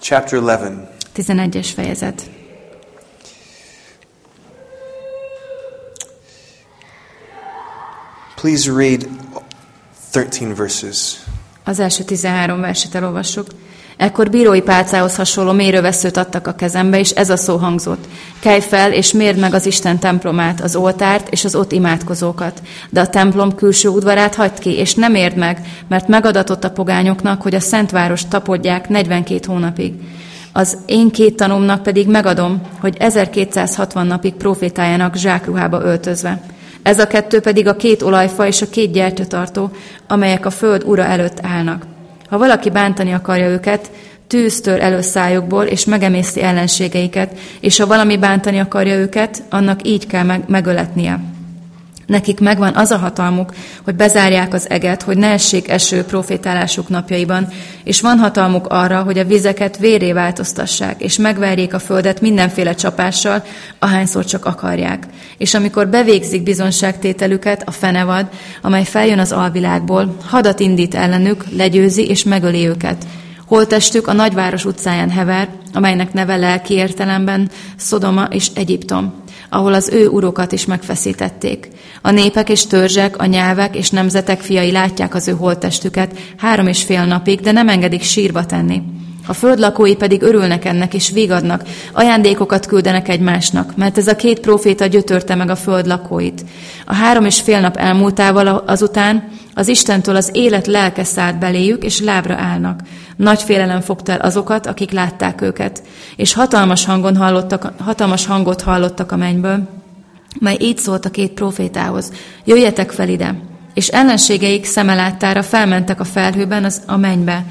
Chapter 11. 11-es fejezet. Please read 13 verses. Az első 13 verset elolvassuk. Ekkor bírói pálcához hasonló mérőveszőt adtak a kezembe, és ez a szó hangzott. Kelj fel, és mérd meg az Isten templomát, az oltárt és az ott imádkozókat. De a templom külső udvarát hagyd ki, és nem érd meg, mert megadatott a pogányoknak, hogy a Szentváros tapodják 42 hónapig. Az én két tanúmnak pedig megadom, hogy 1260 napig profétáljanak zsákruhába öltözve. Ez a kettő pedig a két olajfa és a két gyertyatartó, amelyek a föld ura előtt állnak. Ha valaki bántani akarja őket, tűz tör elő szájukból, és megemészti ellenségeiket, és ha valami bántani akarja őket, annak így kell meg- megöletnie. Nekik megvan az a hatalmuk, hogy bezárják az eget, hogy ne essék eső profétálásuk napjaiban, és van hatalmuk arra, hogy a vizeket véré változtassák, és megverjék a földet mindenféle csapással, ahányszor csak akarják. És amikor bevégzik bizonságtételüket, a fenevad, amely feljön az alvilágból, hadat indít ellenük, legyőzi és megöli őket. Holtestük a nagyváros utcáján hever, amelynek neve lelki értelemben Szodoma és Egyiptom, ahol az ő urokat is megfeszítették. A népek és törzsek, a nyelvek és nemzetek fiai látják az ő holtestüket három és fél napig, de nem engedik sírba tenni. A föld lakói pedig örülnek ennek és vigadnak, ajándékokat küldenek egymásnak, mert ez a két próféta gyötörte meg a föld lakóit. A három és fél nap elmúltával azután az Istentől az élet lelke szállt beléjük, és lábra állnak. Nagy félelem fogta el azokat, akik látták őket, és hatalmas, hangon hallottak, hatalmas hangot hallottak a mennyből, mely így szólt a két profétához, jöjjetek fel ide. És ellenségeik szemeláttára felmentek a felhőben az, a mennybe,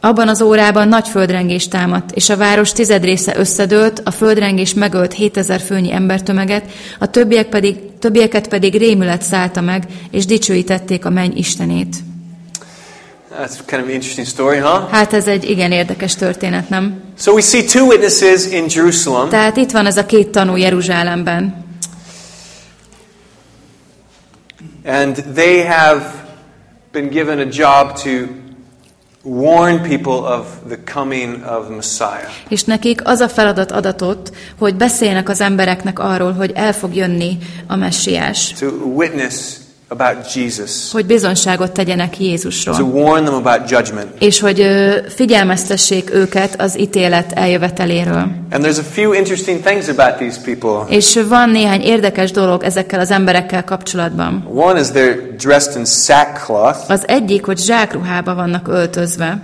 abban az órában nagy földrengés támadt, és a város tized része összedőlt, a földrengés megölt 7000 főnyi embertömeget, a többiek pedig, többieket pedig rémület szállta meg, és dicsőítették a menny istenét. That's kind of an interesting story, huh? Hát ez egy igen érdekes történet, nem? So we see two witnesses in Jerusalem. Tehát itt van ez a két tanú Jeruzsálemben, And they have been given a job to warn people of the coming of the Messiah. és nekik az a feladat adatot, hogy beszélnek az embereknek arról, hogy el fog jönni a messiás, To witness about Jesus. hogy bizonságot tegyenek To Jézusról. warn them about judgment. és hogy figyelmeztessék őket az ítélet eljöveteléről. And there's a few interesting things about these people. És van néhány érdekes dolog ezekkel az emberekkel kapcsolatban. One is they're dressed in sackcloth, Az egyik, hogy zsákruhába vannak öltözve,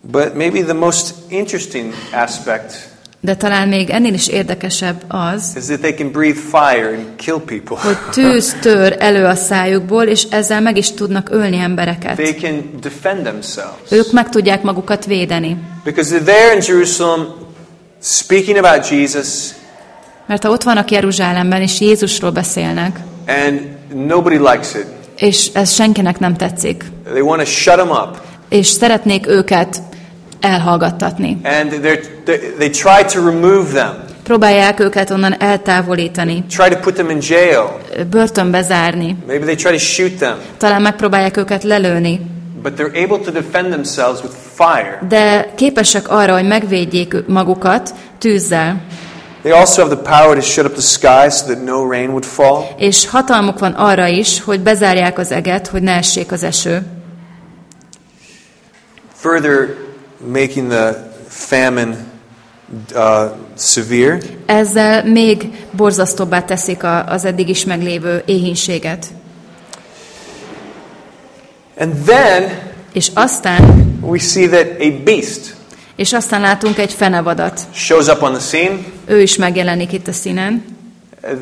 but maybe the most interesting aspect de talán még ennél is érdekesebb az, is that they can breathe fire and kill people. hogy tűz tör elő a szájukból, és ezzel meg is tudnak ölni embereket. They can defend themselves. Ők meg tudják magukat védeni. Because they're there in Jerusalem speaking about Jesus, Mert ha ott vannak Jeruzsálemben, és Jézusról beszélnek, and nobody likes it. és ez senkinek nem tetszik, They want to shut them up. és szeretnék őket elhallgattatni. And they, they try to remove them, Próbálják őket onnan eltávolítani, try to put them in jail. börtönbe zárni, Maybe they try to shoot them. talán megpróbálják őket lelőni, But they're able to defend themselves with fire. de képesek arra, hogy megvédjék magukat tűzzel, They also have the power to shut up the sky so that no rain would fall. és hatalmuk van arra is, hogy bezárják az eget, hogy ne essék az eső. Further making the famine uh, severe. Ezzel még borzasztóbbá teszik a, az eddig is meglévő éhínséget. And then És aztán, we see that a beast és aztán látunk egy fenevadat. shows up on the scene. Ő is megjelenik itt a színen.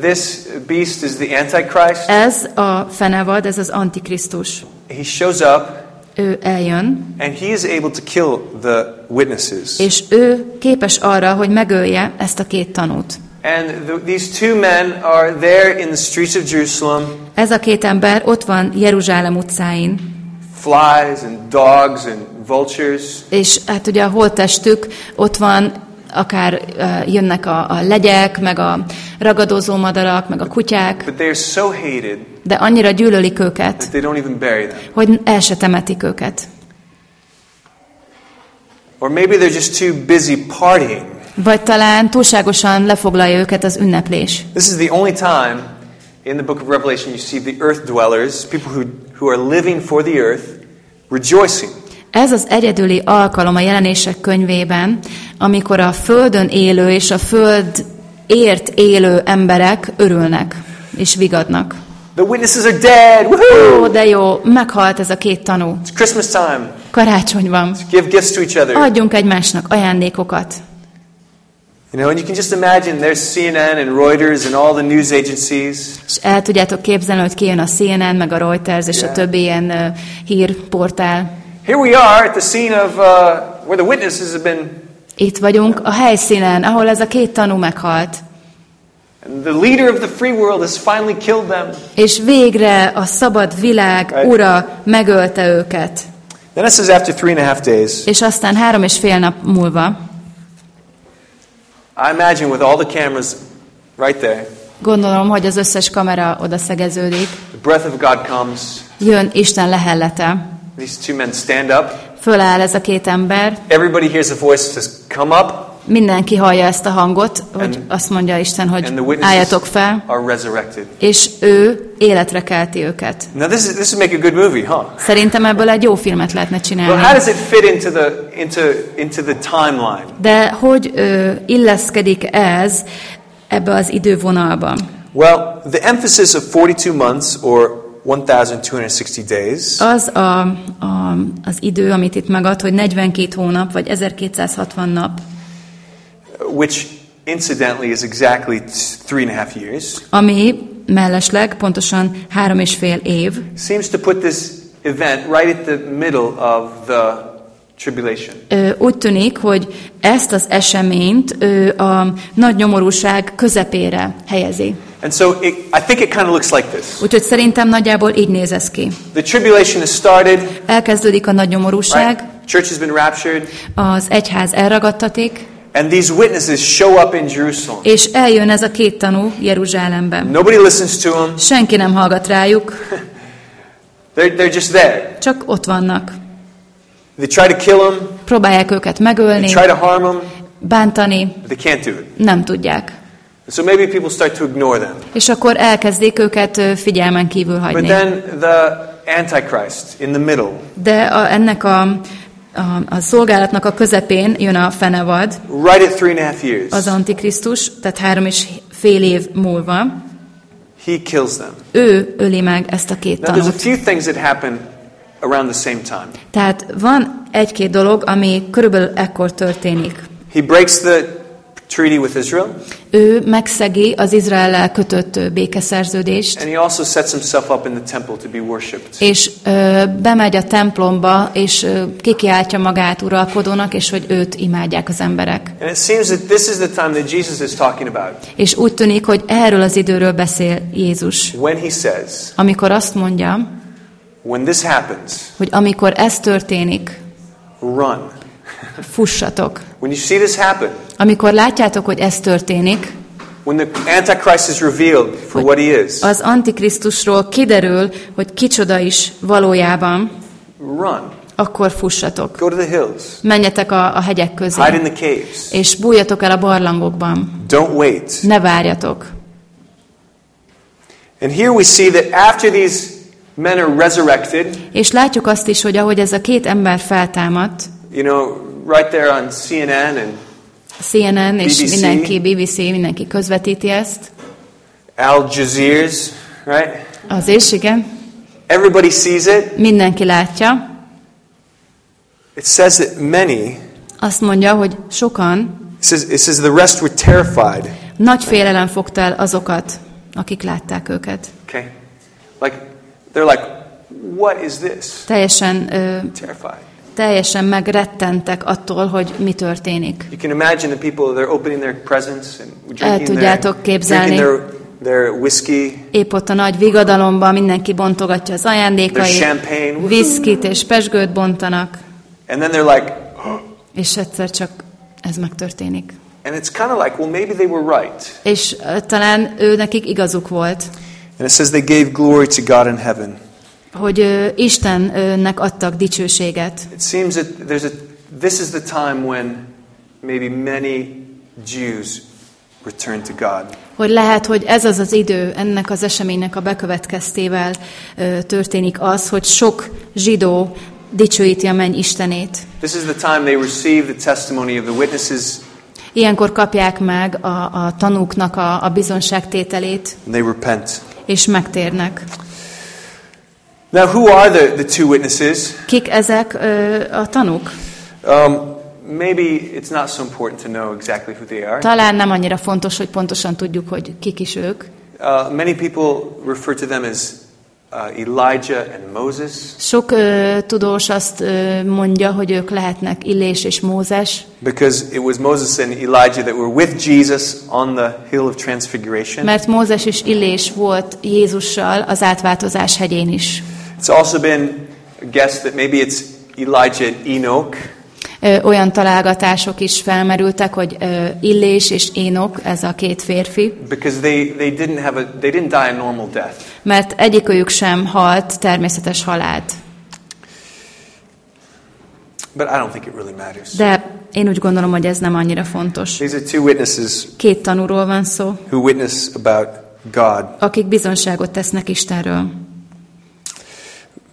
This beast is the Antichrist. Ez a fenevad, ez az Antikrisztus. He shows up Ő eljön, and he is able to kill the witnesses. és ő képes arra, hogy megölje ezt a két tanút. And the, these two men are there in the streets of Jerusalem. Ez a két ember ott van Jeruzsálem utcáin, Flies and dogs and vultures. és hát ugye a holttestük ott van, akár uh, jönnek a, a legyek, meg a ragadozó madarak, meg a kutyák, But they are so hated de annyira gyűlölik őket, hogy el se temetik őket. Or maybe they're just too busy partying. Vagy talán túlságosan lefoglalja őket az ünneplés. This is the only time in the book of Revelation you see the earth dwellers, people who, who are living for the earth, rejoicing. Ez az egyedüli alkalom a jelenések könyvében, amikor a földön élő és a föld ért élő emberek örülnek és vigadnak. The witnesses are dead. Woohoo! Ó, de jó, meghalt ez a két tanú. It's Christmas time. Karácsony van. Give gifts to each other. Adjunk egymásnak ajándékokat. You know, and you can just imagine there's CNN and Reuters and all the news agencies. És el tudjátok képzelni, hogy kijön a CNN, meg a Reuters és a Yeah. többi ilyen uh, hírportál. Here we are at the scene of uh, where the witnesses have been. Itt vagyunk a helyszínen, ahol ez a két tanú meghalt. És végre a szabad világ Right. ura megölte őket. Then it says after three and a half days, És aztán három és fél nap múlva, I imagine with all the cameras right there, gondolom, hogy az összes kamera oda szegeződik, the breath of God comes. jön Isten lehellete, These two men stand up. föláll ez a két ember, Everybody hears a voice says, Come up. Mindenki hallja ezt a hangot, hogy And- azt mondja Isten, hogy álljatok fel, és ő életre kelti őket. Now, this, is, this would make a good movie, huh? Szerintem ebből egy jó filmet lehetne Well, how csinálni. does it fit into the, into, into the timeline? De hogy ö, illeszkedik ez ebbe az idővonalba? Well, the emphasis of 42 months or 1,260 days Az a, a, az idő, amit itt megad, hogy 42 hónap, vagy 1260 nap, which incidentally is exactly three and a half years, ami mellesleg pontosan három és fél év, seems to put this event right at the middle of the tribulation. Ö, úgy tűnik, hogy ezt az eseményt ö, a nagy nyomorúság közepére helyezi. And so it, I think it kind of looks like this. Úgyhogy szerintem nagyjából így néz ez ki. The tribulation has started, Elkezdődik a nagy nyomorúság, right? Church has been raptured, az egyház elragadtatik, and these witnesses show up in Jerusalem. és eljön ez a két tanú Jeruzsálembe. Nobody listens to them. Senki nem hallgat rájuk, They're, they're just there. csak ott vannak. They try to kill them, Próbálják őket they megölni, try to harm them, bántani, but they can't do it. nem tudják. So maybe people start to ignore them. És akkor elkezdik őket figyelmen kívül But hagyni. then the Antichrist in the middle De a, ennek a, a, a szolgálatnak a közepén jön a fenevad, right at three and a half years. az Antikrisztus, tehát három és fél év múlva, He kills them. ő öli meg ezt a két Now, there's a tanút. few things that happen around the same time. Tehát van egy-két dolog, ami körülbelül ekkor történik. He breaks the treaty with Israel, Ő megszegi az Izraellel kötött békeszerződést, and he also sets himself up in the temple to be worshipped. és ö, bemegy a templomba, és ö, kikiáltja magát uralkodónak, és hogy őt imádják az emberek. And it seems that this is the time that Jesus is talking about És úgy tűnik, hogy erről az időről beszél Jézus, when he says, amikor azt mondja, When this happens, hogy amikor ez történik, run. fussatok. When you see this happen, Amikor látjátok, hogy ez történik, when the Antichrist is revealed for what he is, az Antikrisztusról kiderül, hogy kicsoda is valójában, run. akkor fussatok. Go to the hills. Menjetek a, a hegyek Hide in közé, the caves. és bújjatok el a barlangokban. Don't wait. Ne várjatok. And here we see that after these men are resurrected, És látjuk azt is, hogy ahogy ez a két ember feltámadt, you know, right there on CNN and CNN és BBC. mindenki, BBC, mindenki közvetíti ezt. Al Jazeera's, right? Az igen, Everybody sees it. mindenki látja. It says that many, Azt mondja, hogy sokan, it says, it says the rest were terrified. nagy félelem fogta el azokat, akik látták őket. Okay? Like, they're like, what is this? Teljesen, ö, Terrified. Teljesen megrettentek attól, hogy mi történik. You can imagine the people, they're opening their presents and drinking, their, tudjátok képzelni. drinking their, their whiskey, Épp ott a nagy vigadalomban mindenki bontogatja az their ajándékait, viszkit és pesgőt bontanak, and then they're like, és egyszer csak ez megtörténik. and it's kind of like, well, maybe they were right. És ö, talán ő nekik igazuk volt, And it says they gave glory to God in heaven. Hogy Istennek adtak dicsőséget. It seems that there's a, this is the time when maybe many Jews return to God. Hogy lehet, hogy ez az az idő, ennek az eseménynek a bekövetkeztével történik az, hogy sok zsidó dicsőíti a menny Istenét. This is the time they receive the testimony of the witnesses Ilyenkor kapják meg a, a tanúknak a, a bizonságtételét, and they repent. és megtérnek. Now, who are the, the two witnesses? Kik ezek ö, a tanúk? Um, maybe it's not so important to know exactly who they are. Talán nem annyira fontos, hogy pontosan tudjuk, hogy kik is ők. Uh, many people refer to them as uh, Elijah and Moses Sok ö, tudós azt ö, mondja, hogy ők lehetnek Illés és Mózes, because it was Moses and Elijah that were with Jesus on the hill of transfiguration. mert Mózes és Illés volt Jézussal az átváltozás hegyén is. It's also been guessed that maybe it's Elijah and Enoch Olyan találgatások is felmerültek, hogy Illés és Énok, ez a két férfi, because they, they didn't have a they didn't die a normal death. mert egyikőjük sem halt természetes halált. But I don't think it really matters. De én úgy gondolom, hogy ez nem annyira fontos. These are two witnesses Két tanúról van szó, who witness about God. akik bizonságot tesznek Istenről.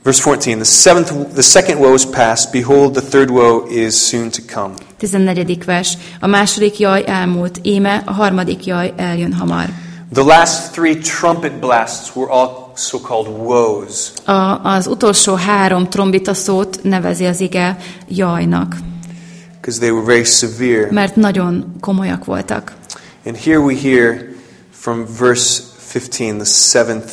Verse 14, the seventh, the second woe is past. Behold, the third woe is soon to come. 14. vers. A második jaj elmúlt, íme a harmadik jaj eljön hamar. The last three trumpet blasts were all so-called woes. A, az utolsó három trombita szót nevezi az ige jajnak, because they were very severe. mert nagyon komolyak voltak. And here we hear from verse 15, the seventh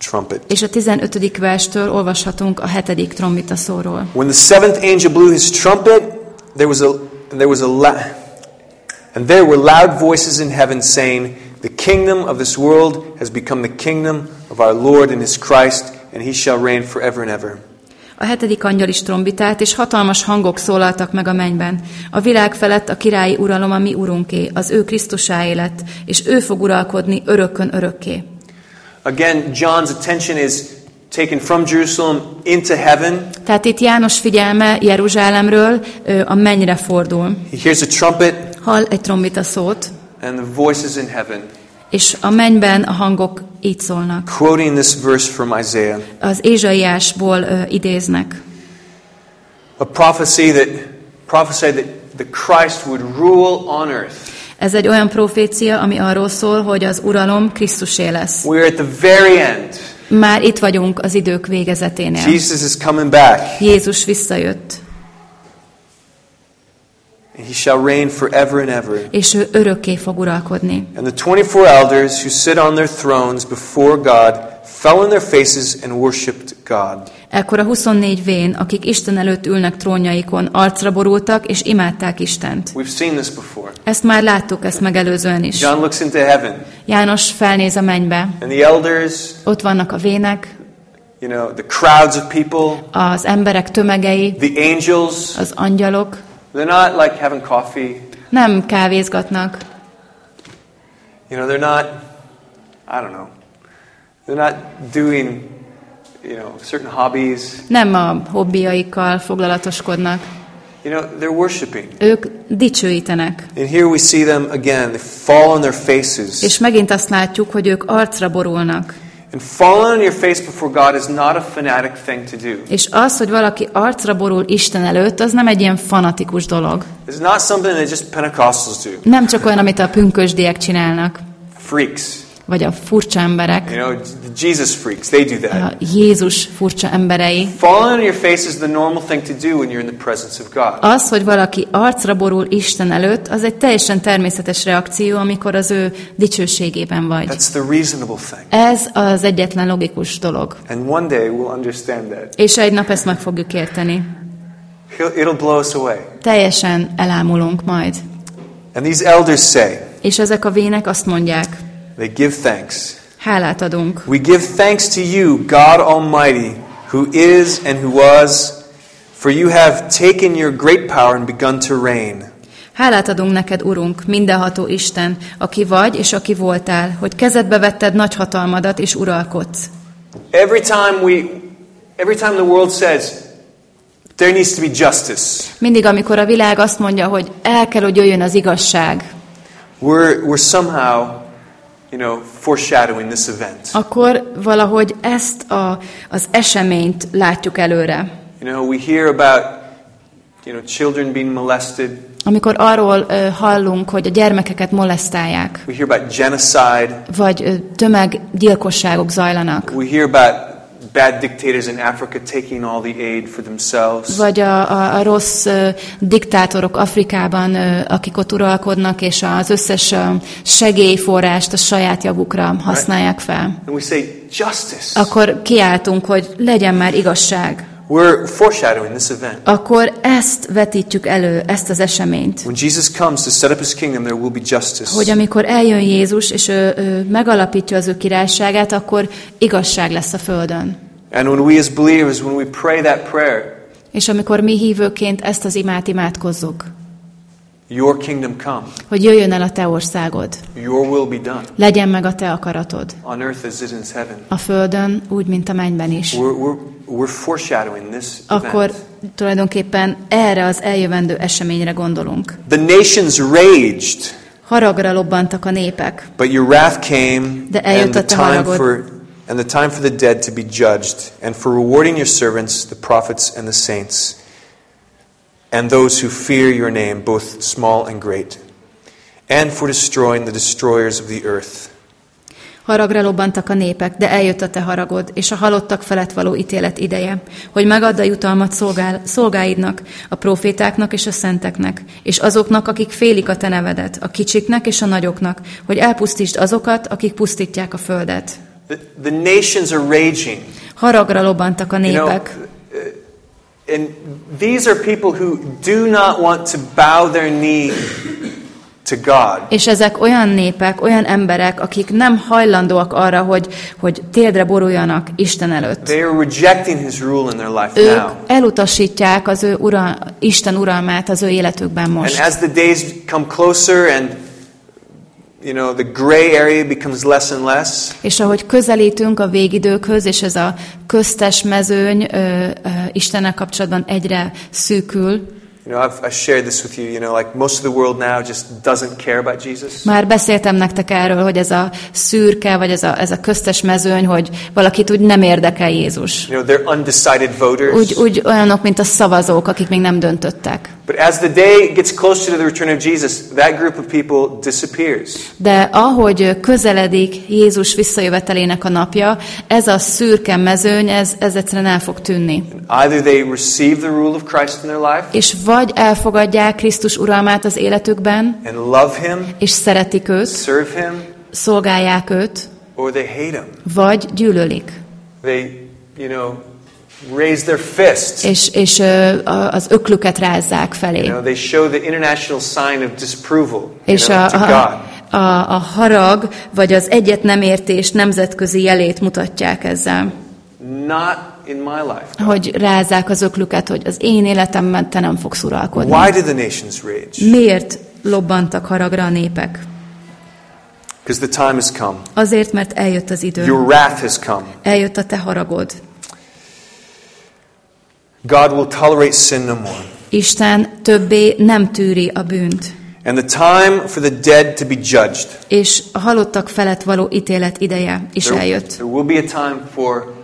trumpet. És a 15. verstől olvashatunk a hetedik trombita szóról. When the seventh angel blew his trumpet, there was a there was a la- and there were loud voices in heaven saying, "The kingdom of this world has become the kingdom of our Lord and his Christ, and he shall reign forever and ever." A hetedik angyal is trombitált, és hatalmas hangok szólaltak meg a mennyben. A világ felett a királyi uralom a mi urunké, az ő Krisztusáé lett, és ő fog uralkodni örökkön örökké. Again, John's attention is taken from Jerusalem into heaven. Tehát itt János figyelme Jeruzsálemről a mennyre fordul. He hears a trumpet Hall egy trombita szót, and the voices in heaven, és a mennyben a hangok így szólnak. quoting this verse from Isaiah. Az Ézsaiásból ö, idéznek. A prophecy that prophesied that the Christ would rule on earth. Ez egy olyan profécia, ami arról szól, hogy az uralom Krisztusé lesz. We're at the very end. Már itt vagyunk az idők végezeténél. Jesus is coming back, Jézus visszajött, and he shall reign forever and ever. és ő örökké fog uralkodni. And the 24 elders who sit on their thrones before God fell on their faces and worshipped God. Ekkor a 24 vén, akik Isten előtt ülnek trónjaikon, arcra borultak és imádták Istent. We've seen this before. Ezt már láttuk, ezt megelőzően is. John looks into heaven, János felnéz a mennybe. and the elders, Ott vannak a vének, you know, the crowds of people, az emberek tömegei, the angels, az angyalok. they're not like having coffee. Nem kávézgatnak, You know, they're not, I don't know, they're not doing, you know, certain hobbies. nem a hobbiaikkal foglalatoskodnak. You know, they're worshiping. Ők dicsőítenek. And here we see them again. They fall on their faces. És megint azt látjuk, hogy ők arcra borulnak. And falling on your face before God is not a fanatic thing to do. És az, hogy valaki arcra borul Isten előtt, az nem egy ilyen fanatikus dolog. It's not something that just Pentecostals do. Nem csak olyan, amit a pünkösdiek csinálnak, Freaks. Vagy a furcsa emberek, You know, Jesus freaks, they do a that. Jézus furcsa emberei. Falling on your face is the normal thing to do when you're in the presence of God. Az, hogy valaki arcra borul Isten előtt, az egy teljesen természetes reakció, amikor az ő dicsőségében vagy. That's the reasonable thing. Ez az egyetlen logikus dolog. And one day we'll understand that. És egy nap ezt meg fogjuk érteni. It'll blow us away. Teljesen elámulunk majd. And these elders say, És ezek a vének azt mondják, they give thanks. hálát adunk. We give thanks to you, God Almighty, who is and who was, for you have taken your great power and begun to reign. Hálát adunk neked, Urunk, mindenható Isten, aki vagy és aki voltál, hogy kezedbe vetted nagy hatalmadat és uralkodsz. Every time we, every time the world says there needs to be justice, Mindig, amikor a világ azt mondja, hogy el kell, hogy jöjjön az igazság, we're, we're somehow, you know, foreshadowing this event. akkor valahogy ezt a, az eseményt látjuk előre. You know, we hear about, you know, children being molested. Amikor arról ö, hallunk, hogy a gyermekeket molesztálják, We hear about genocide. vagy ö, tömeggyilkosságok zajlanak, We hear about bad dictators in Africa taking all the aid for themselves. Vagy a, a, a rossz ö, diktátorok Afrikában, ö, akik ott uralkodnak, és az összes ö, segélyforrást a saját javukra használják fel. And we say, justice. Akkor kiáltunk, hogy legyen már igazság. We're foreshadowing this event. Akkor ezt vetítjük elő, ezt az eseményt. When Jesus comes to set up his kingdom, there will be justice. Hogy amikor eljön Jézus, és ő, ő megalapítja az ő királyságát, akkor igazság lesz a földön. And when we as believers, when we pray that prayer, És amikor mi hívőként ezt az imát imádkozzuk, your kingdom come, hogy jöjjön el a te országod, your will be done legyen meg a te akaratod, on earth as it is in heaven. a földön úgy, mint a mennyben is, We're, we're, we're foreshadowing this akkor tulajdonképpen erre az eljövendő eseményre gondolunk. The nations raged, Haragra lobbantak a népek, but your wrath came, De eljött and the time haragod. for and the time for the dead to be judged, and for rewarding your servants, the prophets and the saints, and those who fear your name, both small and great, and for destroying the destroyers of the earth. Haragra lobbantak a népek, de eljött a te haragod, és a halottak felett való ítélet ideje, hogy megadd a jutalmat szolgál, szolgáidnak, a profétáknak és a szenteknek, és azoknak, akik félik a te nevedet, a kicsiknek és a nagyoknak, hogy elpusztítsd azokat, akik pusztítják a földet. The, the nations are raging. Haragra lobbantak a You know, népek, uh, and these are people who do not want to bow their knee to God. és ezek olyan népek, olyan emberek, akik nem hajlandóak arra, hogy, hogy térdre boruljanak Isten előtt. They are rejecting His rule in their life Ők now. elutasítják az ő ura, Isten uralmát az ő életükben And most. as the days come closer and you know the gray area becomes less and less, És ahogy közelítünk a végidőkhöz, és ez a köztes mezőny ö, ö, Istennel kapcsolatban egyre szűkül, you know, I've, I've shared this with you. You know, like most of the world now just doesn't care about Jesus. már beszéltem nektek erről, hogy ez a szürke, vagy ez a, ez a köztes mezőny, hogy valakit úgy nem érdekel Jézus. You know, they're undecided voters. Úgy, úgy olyanok, mint a szavazók, akik még nem döntöttek. But as the day gets closer to the return of Jesus, that group of people disappears. De ahogy közeledik Jézus visszajövetelének a napja, ez a szürke mezőny, ez, ez egyszerűen el fog tűnni. Either they receive the rule of Christ in their life És vagy elfogadják Krisztus uralmát az életükben, and love Him, és szeretik őt, serve Him, szolgálják őt, or they hate Him. vagy gyűlölik. They, you know, raise their fists. És, és a- az öklüket rázzák felé. You know, they show the international sign of disapproval you És know, a, to a, God. a, a harag, vagy az egyet nem értés nemzetközi jelét mutatják ezzel. Not in my life. Hogy rázzák az öklüket, hogy az én életemben te nem fogsz uralkodni. Why did the nations rage? Miért lobbantak haragra a népek? Because the time has come. Azért, mert eljött az idő. Your wrath has come. Eljött a te haragod. God will tolerate sin no more. Isten többé nem tűri a bűnt. And the time for the dead to be judged. És a halottak felett való ítélet ideje is There, eljött. there will be a time for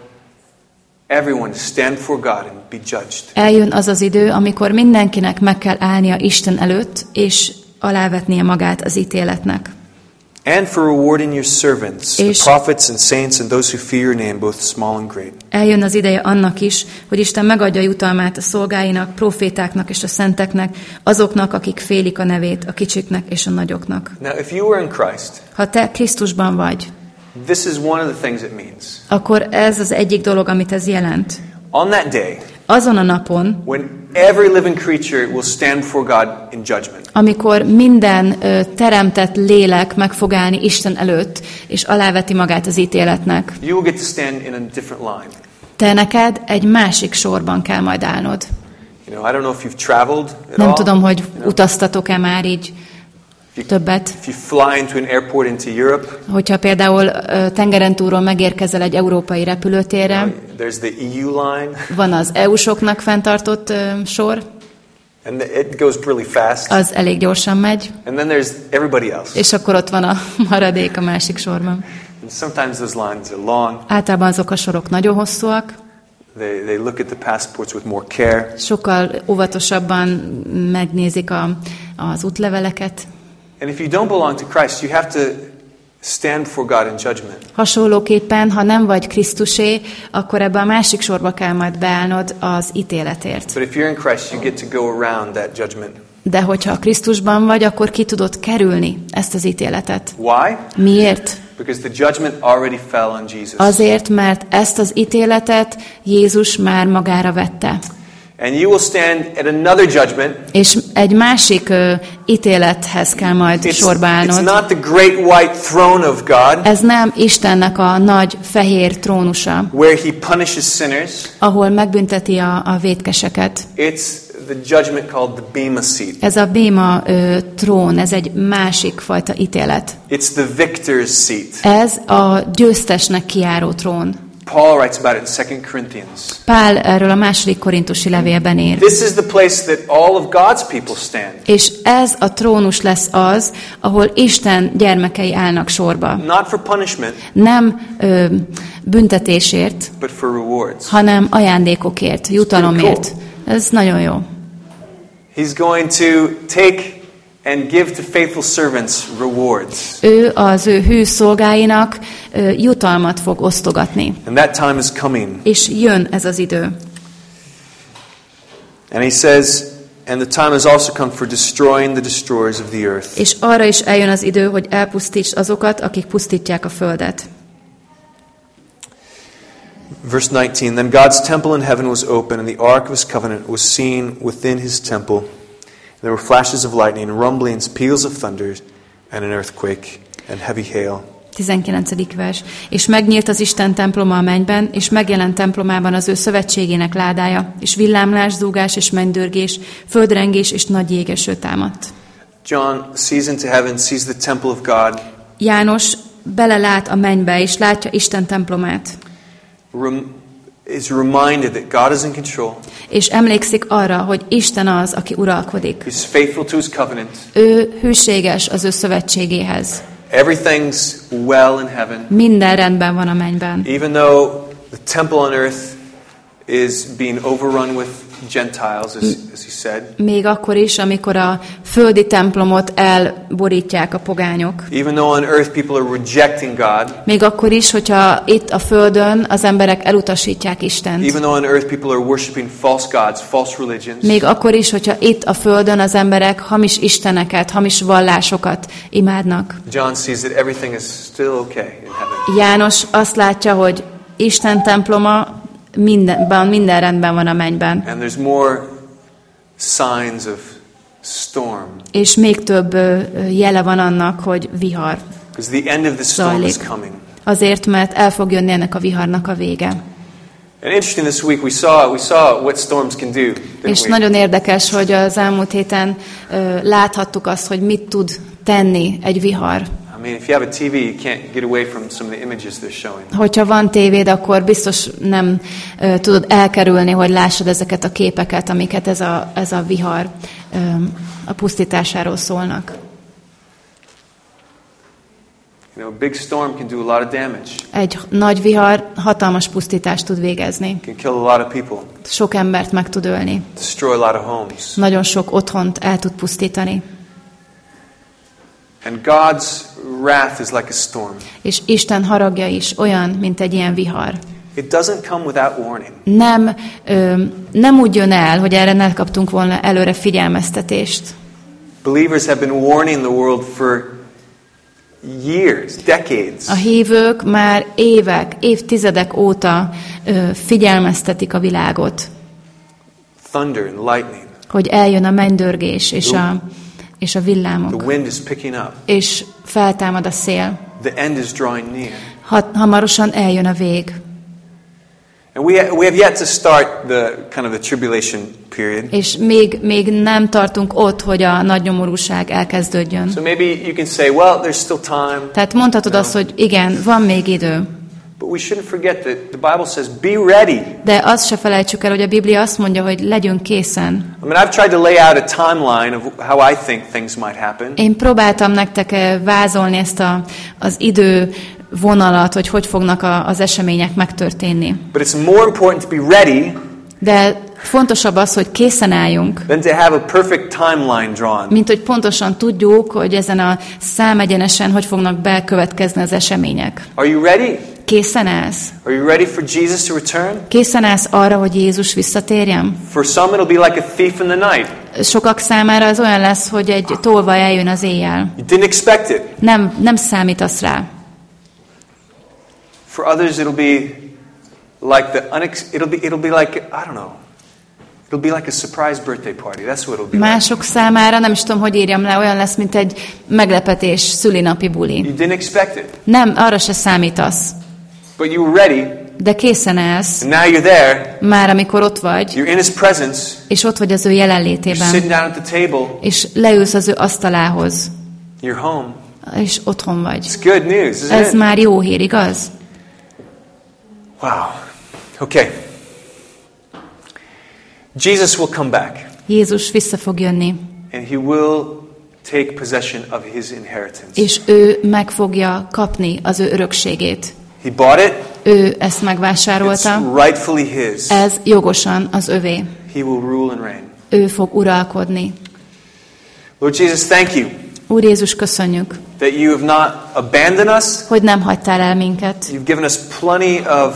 everyone to stand before God and be judged. Eljön az az idő, amikor mindenkinek meg kell állnia Isten előtt, és alávetnie magát az ítéletnek. And for rewarding your servants, the prophets and saints and those who fear your name, both small and great. Eljön az ideje annak is, hogy Isten megadja jutalmát a szolgáinak, profétáknak és a szenteknek, azoknak, akik félik a nevét, a kicsiknek és a nagyoknak. Now, if you are in Christ, Ha te Krisztusban vagy, this is one of the things it means. akkor ez az egyik dolog, amit ez jelent. On that day, Azon a napon, when every living creature will stand before God in judgment, amikor minden ö, teremtett lélek meg fog állni Isten előtt, és aláveti magát az ítéletnek, you will get to stand in a different line. te neked egy másik sorban kell majd állnod. You know, I don't know if you've traveled at Nem all. tudom, hogy You know, utaztatok-e már így többet. if you fly into an airport into Europe, Hogyha például tengeren túlról megérkezel egy európai repülőtérre, there's the EU line, van az EU-soknak fenntartott sor, and it goes really fast. az elég gyorsan megy, And then there's everybody else. és akkor ott van a maradék a másik sorban. And sometimes those lines are long. Általában azok a sorok nagyon hosszúak, They, they look at the passports with more care. sokkal óvatosabban megnézik a, az útleveleket, And if you don't belong to Christ, you have to stand before God in judgment. Hasonlóképpen, ha nem vagy Krisztusé, akkor ebbe a másik sorba kell majd beállnod az ítéletért. But if you're in Christ, you get to go around that judgment. De hogyha Krisztusban vagy, akkor ki tudod kerülni ezt az ítéletet. Why? Miért? Because the judgment already fell on Jesus. Azért, mert ezt az ítéletet Jézus már magára vette. And you will stand at another judgment. És egy másik ö, ítélethez kell majd It's, sorba it's állnod. not the great white throne of God Ez nem Istennek a nagy fehér trónusa, where he punishes sinners. ahol megbünteti a, a vétkeseket. It's the judgment called the Bema seat. Ez a Béma ö, trón, ez egy másik fajta ítélet. It's the victor's seat. Ez a győztesnek kiáró trón. Paul writes about it in 2 Corinthians. Pál erről a második korintusi levélben ír. This is the place that all of God's people stand, És ez a trónus lesz az, ahol Isten gyermekei állnak sorba. not for punishment, Nem ö, büntetésért, but for rewards. hanem ajándékokért, jutalomért. Ez nagyon jó. He's going to take and give to faithful servants rewards. Ő az ő hű szolgáinak jutalmat fog osztogatni. And that time is coming. És jön ez az idő. And he says, and the time has also come for destroying the destroyers of the earth. És arra is eljön az idő, hogy elpusztíts azokat, akik pusztítják a földet. Verse 19 Then God's temple in heaven was open, and the ark of his covenant was seen within his temple. There were flashes of lightning, rumblings, peals of thunder, and an earthquake, and heavy hail. 19. vers. És megnyílt az Isten temploma a mennyben, és megjelent templomában az ő szövetségének ládája, és villámlás, zúgás és mennydörgés, földrengés és nagy jégeső támadt. John sees into heaven, sees the temple of God, János belelát a mennybe, és látja Isten templomát, rem- is reminded that God is in control. és emlékszik arra, hogy Isten az, aki uralkodik. He's faithful to his covenant. Ő hűséges az ő szövetségéhez. Everything's well in heaven. Minden rendben van a mennyben. Even though the temple on earth is being overrun with Gentiles, as, as he said, Még akkor is, amikor a földi templomot elborítják a pogányok. even though on earth people are rejecting God, Még akkor is, hogyha itt a földön az emberek elutasítják Istent. even though on earth people are worshiping false gods, false religions, Még akkor is, hogyha itt a földön az emberek hamis isteneket, hamis vallásokat imádnak. John sees that everything is still okay in heaven. János azt látja, hogy Isten temploma mindenben, minden rendben van a mennyben. And there's more signs of storm. És még több jele van annak, hogy vihar. The end of the storm is coming. Azért, mert el fog jönni ennek a viharnak a vége. And interesting this week we saw we saw what storms can do, didn't És we? nagyon érdekes, hogy az elmúlt héten ö, láthattuk azt, hogy mit tud tenni egy vihar. I mean, if you have a TV, you can't get away from some of the images they're showing. Hogyha van tévéd, akkor biztos nem ö, tudod elkerülni, hogy lássad ezeket a képeket, amiket ez a, ez a vihar ö, a pusztításáról szólnak. You know, a big storm can do a lot of damage. Egy nagy vihar hatalmas pusztítást tud végezni. Can kill a lot of people, Sok embert meg tud ölni. destroy a lot of homes. Nagyon sok otthont el tud pusztítani. And God's wrath is like a storm. És Isten haragja is olyan, mint egy ilyen vihar. It doesn't come without warning. Nem, ö, nem úgy jön el, hogy erre ne kaptunk volna előre figyelmeztetést. Believers have been warning the world for years, decades. A hívők már évek, évtizedek óta ö, figyelmeztetik a világot, Thunder and lightning. hogy eljön a mennydörgés és a, és a The villámok, wind is picking up. és feltámad a szél. The end is drawing near. Ha, hamarosan eljön a vég. And we, we have yet to start the kind of the tribulation period. És még, még nem tartunk ott, hogy a nagy nyomorúság elkezdődjön. So maybe you can say, well, there's still time. Tehát mondhatod azt, hogy igen, van még idő. But we shouldn't forget that the Bible says, be ready. De azt se felejtsük el, hogy a Biblia azt mondja, hogy legyünk készen. I mean, I've tried to lay out a timeline of how I think things might happen. Én próbáltam nektek eh, vázolni ezt a, az idő vonalat, hogy hogy fognak a, az események megtörténni. But it's more important to be ready De Fontosabb az, hogy készen álljunk, than to have a perfect timeline drawn. mint hogy pontosan tudjuk, hogy ezen a számegyenesen hogy fognak bekövetkezni az események. Are you ready? Készen állsz? Are you ready for Jesus to return? Készen állsz arra, hogy Jézus visszatérjen? For some, it'll be like a thief in the night. Sokak számára az olyan lesz, hogy egy tolvaj eljön az éjjel. You didn't expect it. Nem, nem számítasz rá. For others, it'll be like the it'll be it'll be like I don't know. It'll be like a surprise birthday party. That's what it'll be. Like. Mások számára, nem is tudom, hogy írjam le, olyan lesz, mint egy meglepetés szülinapi buli. You didn't expect it, Nem, arra se számítasz. but you were ready, De készen állsz, and now you're there. már amikor ott vagy, You're in His presence. és ott vagy az ő You're jelenlétében, sitting down at the table. és leülsz az ő asztalához, You're home. és otthon vagy. It's good news, isn't Ez it? már jó hír, igaz? Wow. Okay. Jesus will come back, Jézus vissza fog jönni, and He will take possession of His inheritance. és ő meg fogja kapni az ő örökségét. He bought it. Ő ezt It's megvásárolta, rightfully His. ez jogosan az övé. He will rule and reign. Ő fog uralkodni. Lord Jesus, thank you Úr Jézus, köszönjük, that you have not abandoned us. hogy nem hagytál el minket. You've given us plenty of,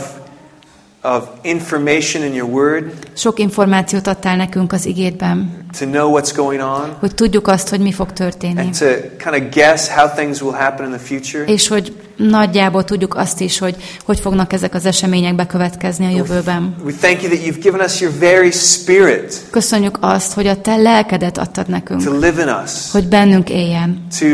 of information in your word Sok információt adtál nekünk az igédben, to know what's going on hogy tudjuk azt, hogy mi fog történni. and to kind of guess how things will happen in the future. És hogy nagyjából tudjuk azt is, hogy hogy fognak ezek az események bekövetkezni a jövőben. We thank you that you've given us your very spirit Köszönjük azt, hogy a te lelkedet adtad to nekünk, live in us, hogy bennünk éljen, to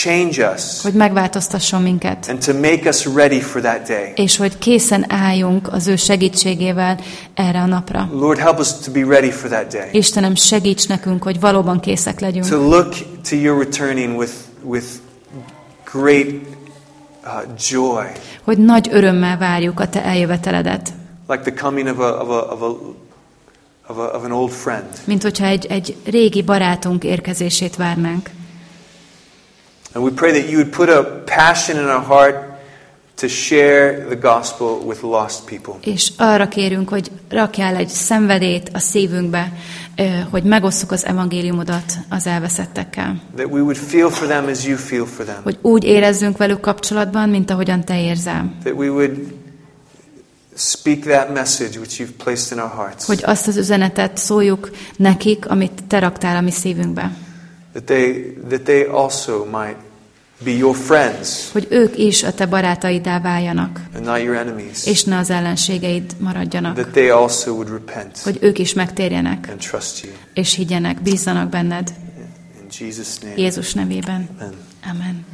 change us, hogy megváltoztasson minket, and to make us ready for that day. és hogy készen álljunk az ő segítségével erre a napra. Lord, help us to be ready for that day. Istenem, segíts nekünk, hogy valóban készek To legyünk, look to your returning with, with great uh, joy, hogy nagy örömmel várjuk a te eljöveteledet, like the coming of, a, of, a, of, a, of, a, of an old friend. mint hogyha egy, egy régi barátunk érkezését várnánk. And we pray that you would put a passion in our heart to share the gospel with lost people. És arra kérünk, hogy rakjál egy szenvedét a szívünkbe, hogy megosszuk az evangéliumodat az elveszettekkel. That we would feel for them as you feel for them. Hogy úgy érezzünk velük kapcsolatban, mint ahogyan te érzel. That we would speak that message which you've placed in our hearts. Hogy azt az üzenetet szóljuk nekik, amit te raktál a mi szívünkbe. That they, that they also might be your friends Hogy ők is a te barátaiddá váljanak, and not your enemies. és ne az ellenségeid maradjanak. That they also would repent Hogy ők is megtérjenek, and trust you. és higgyenek, bízzanak benned. In Jesus' name. Jézus nevében. Amen. Amen.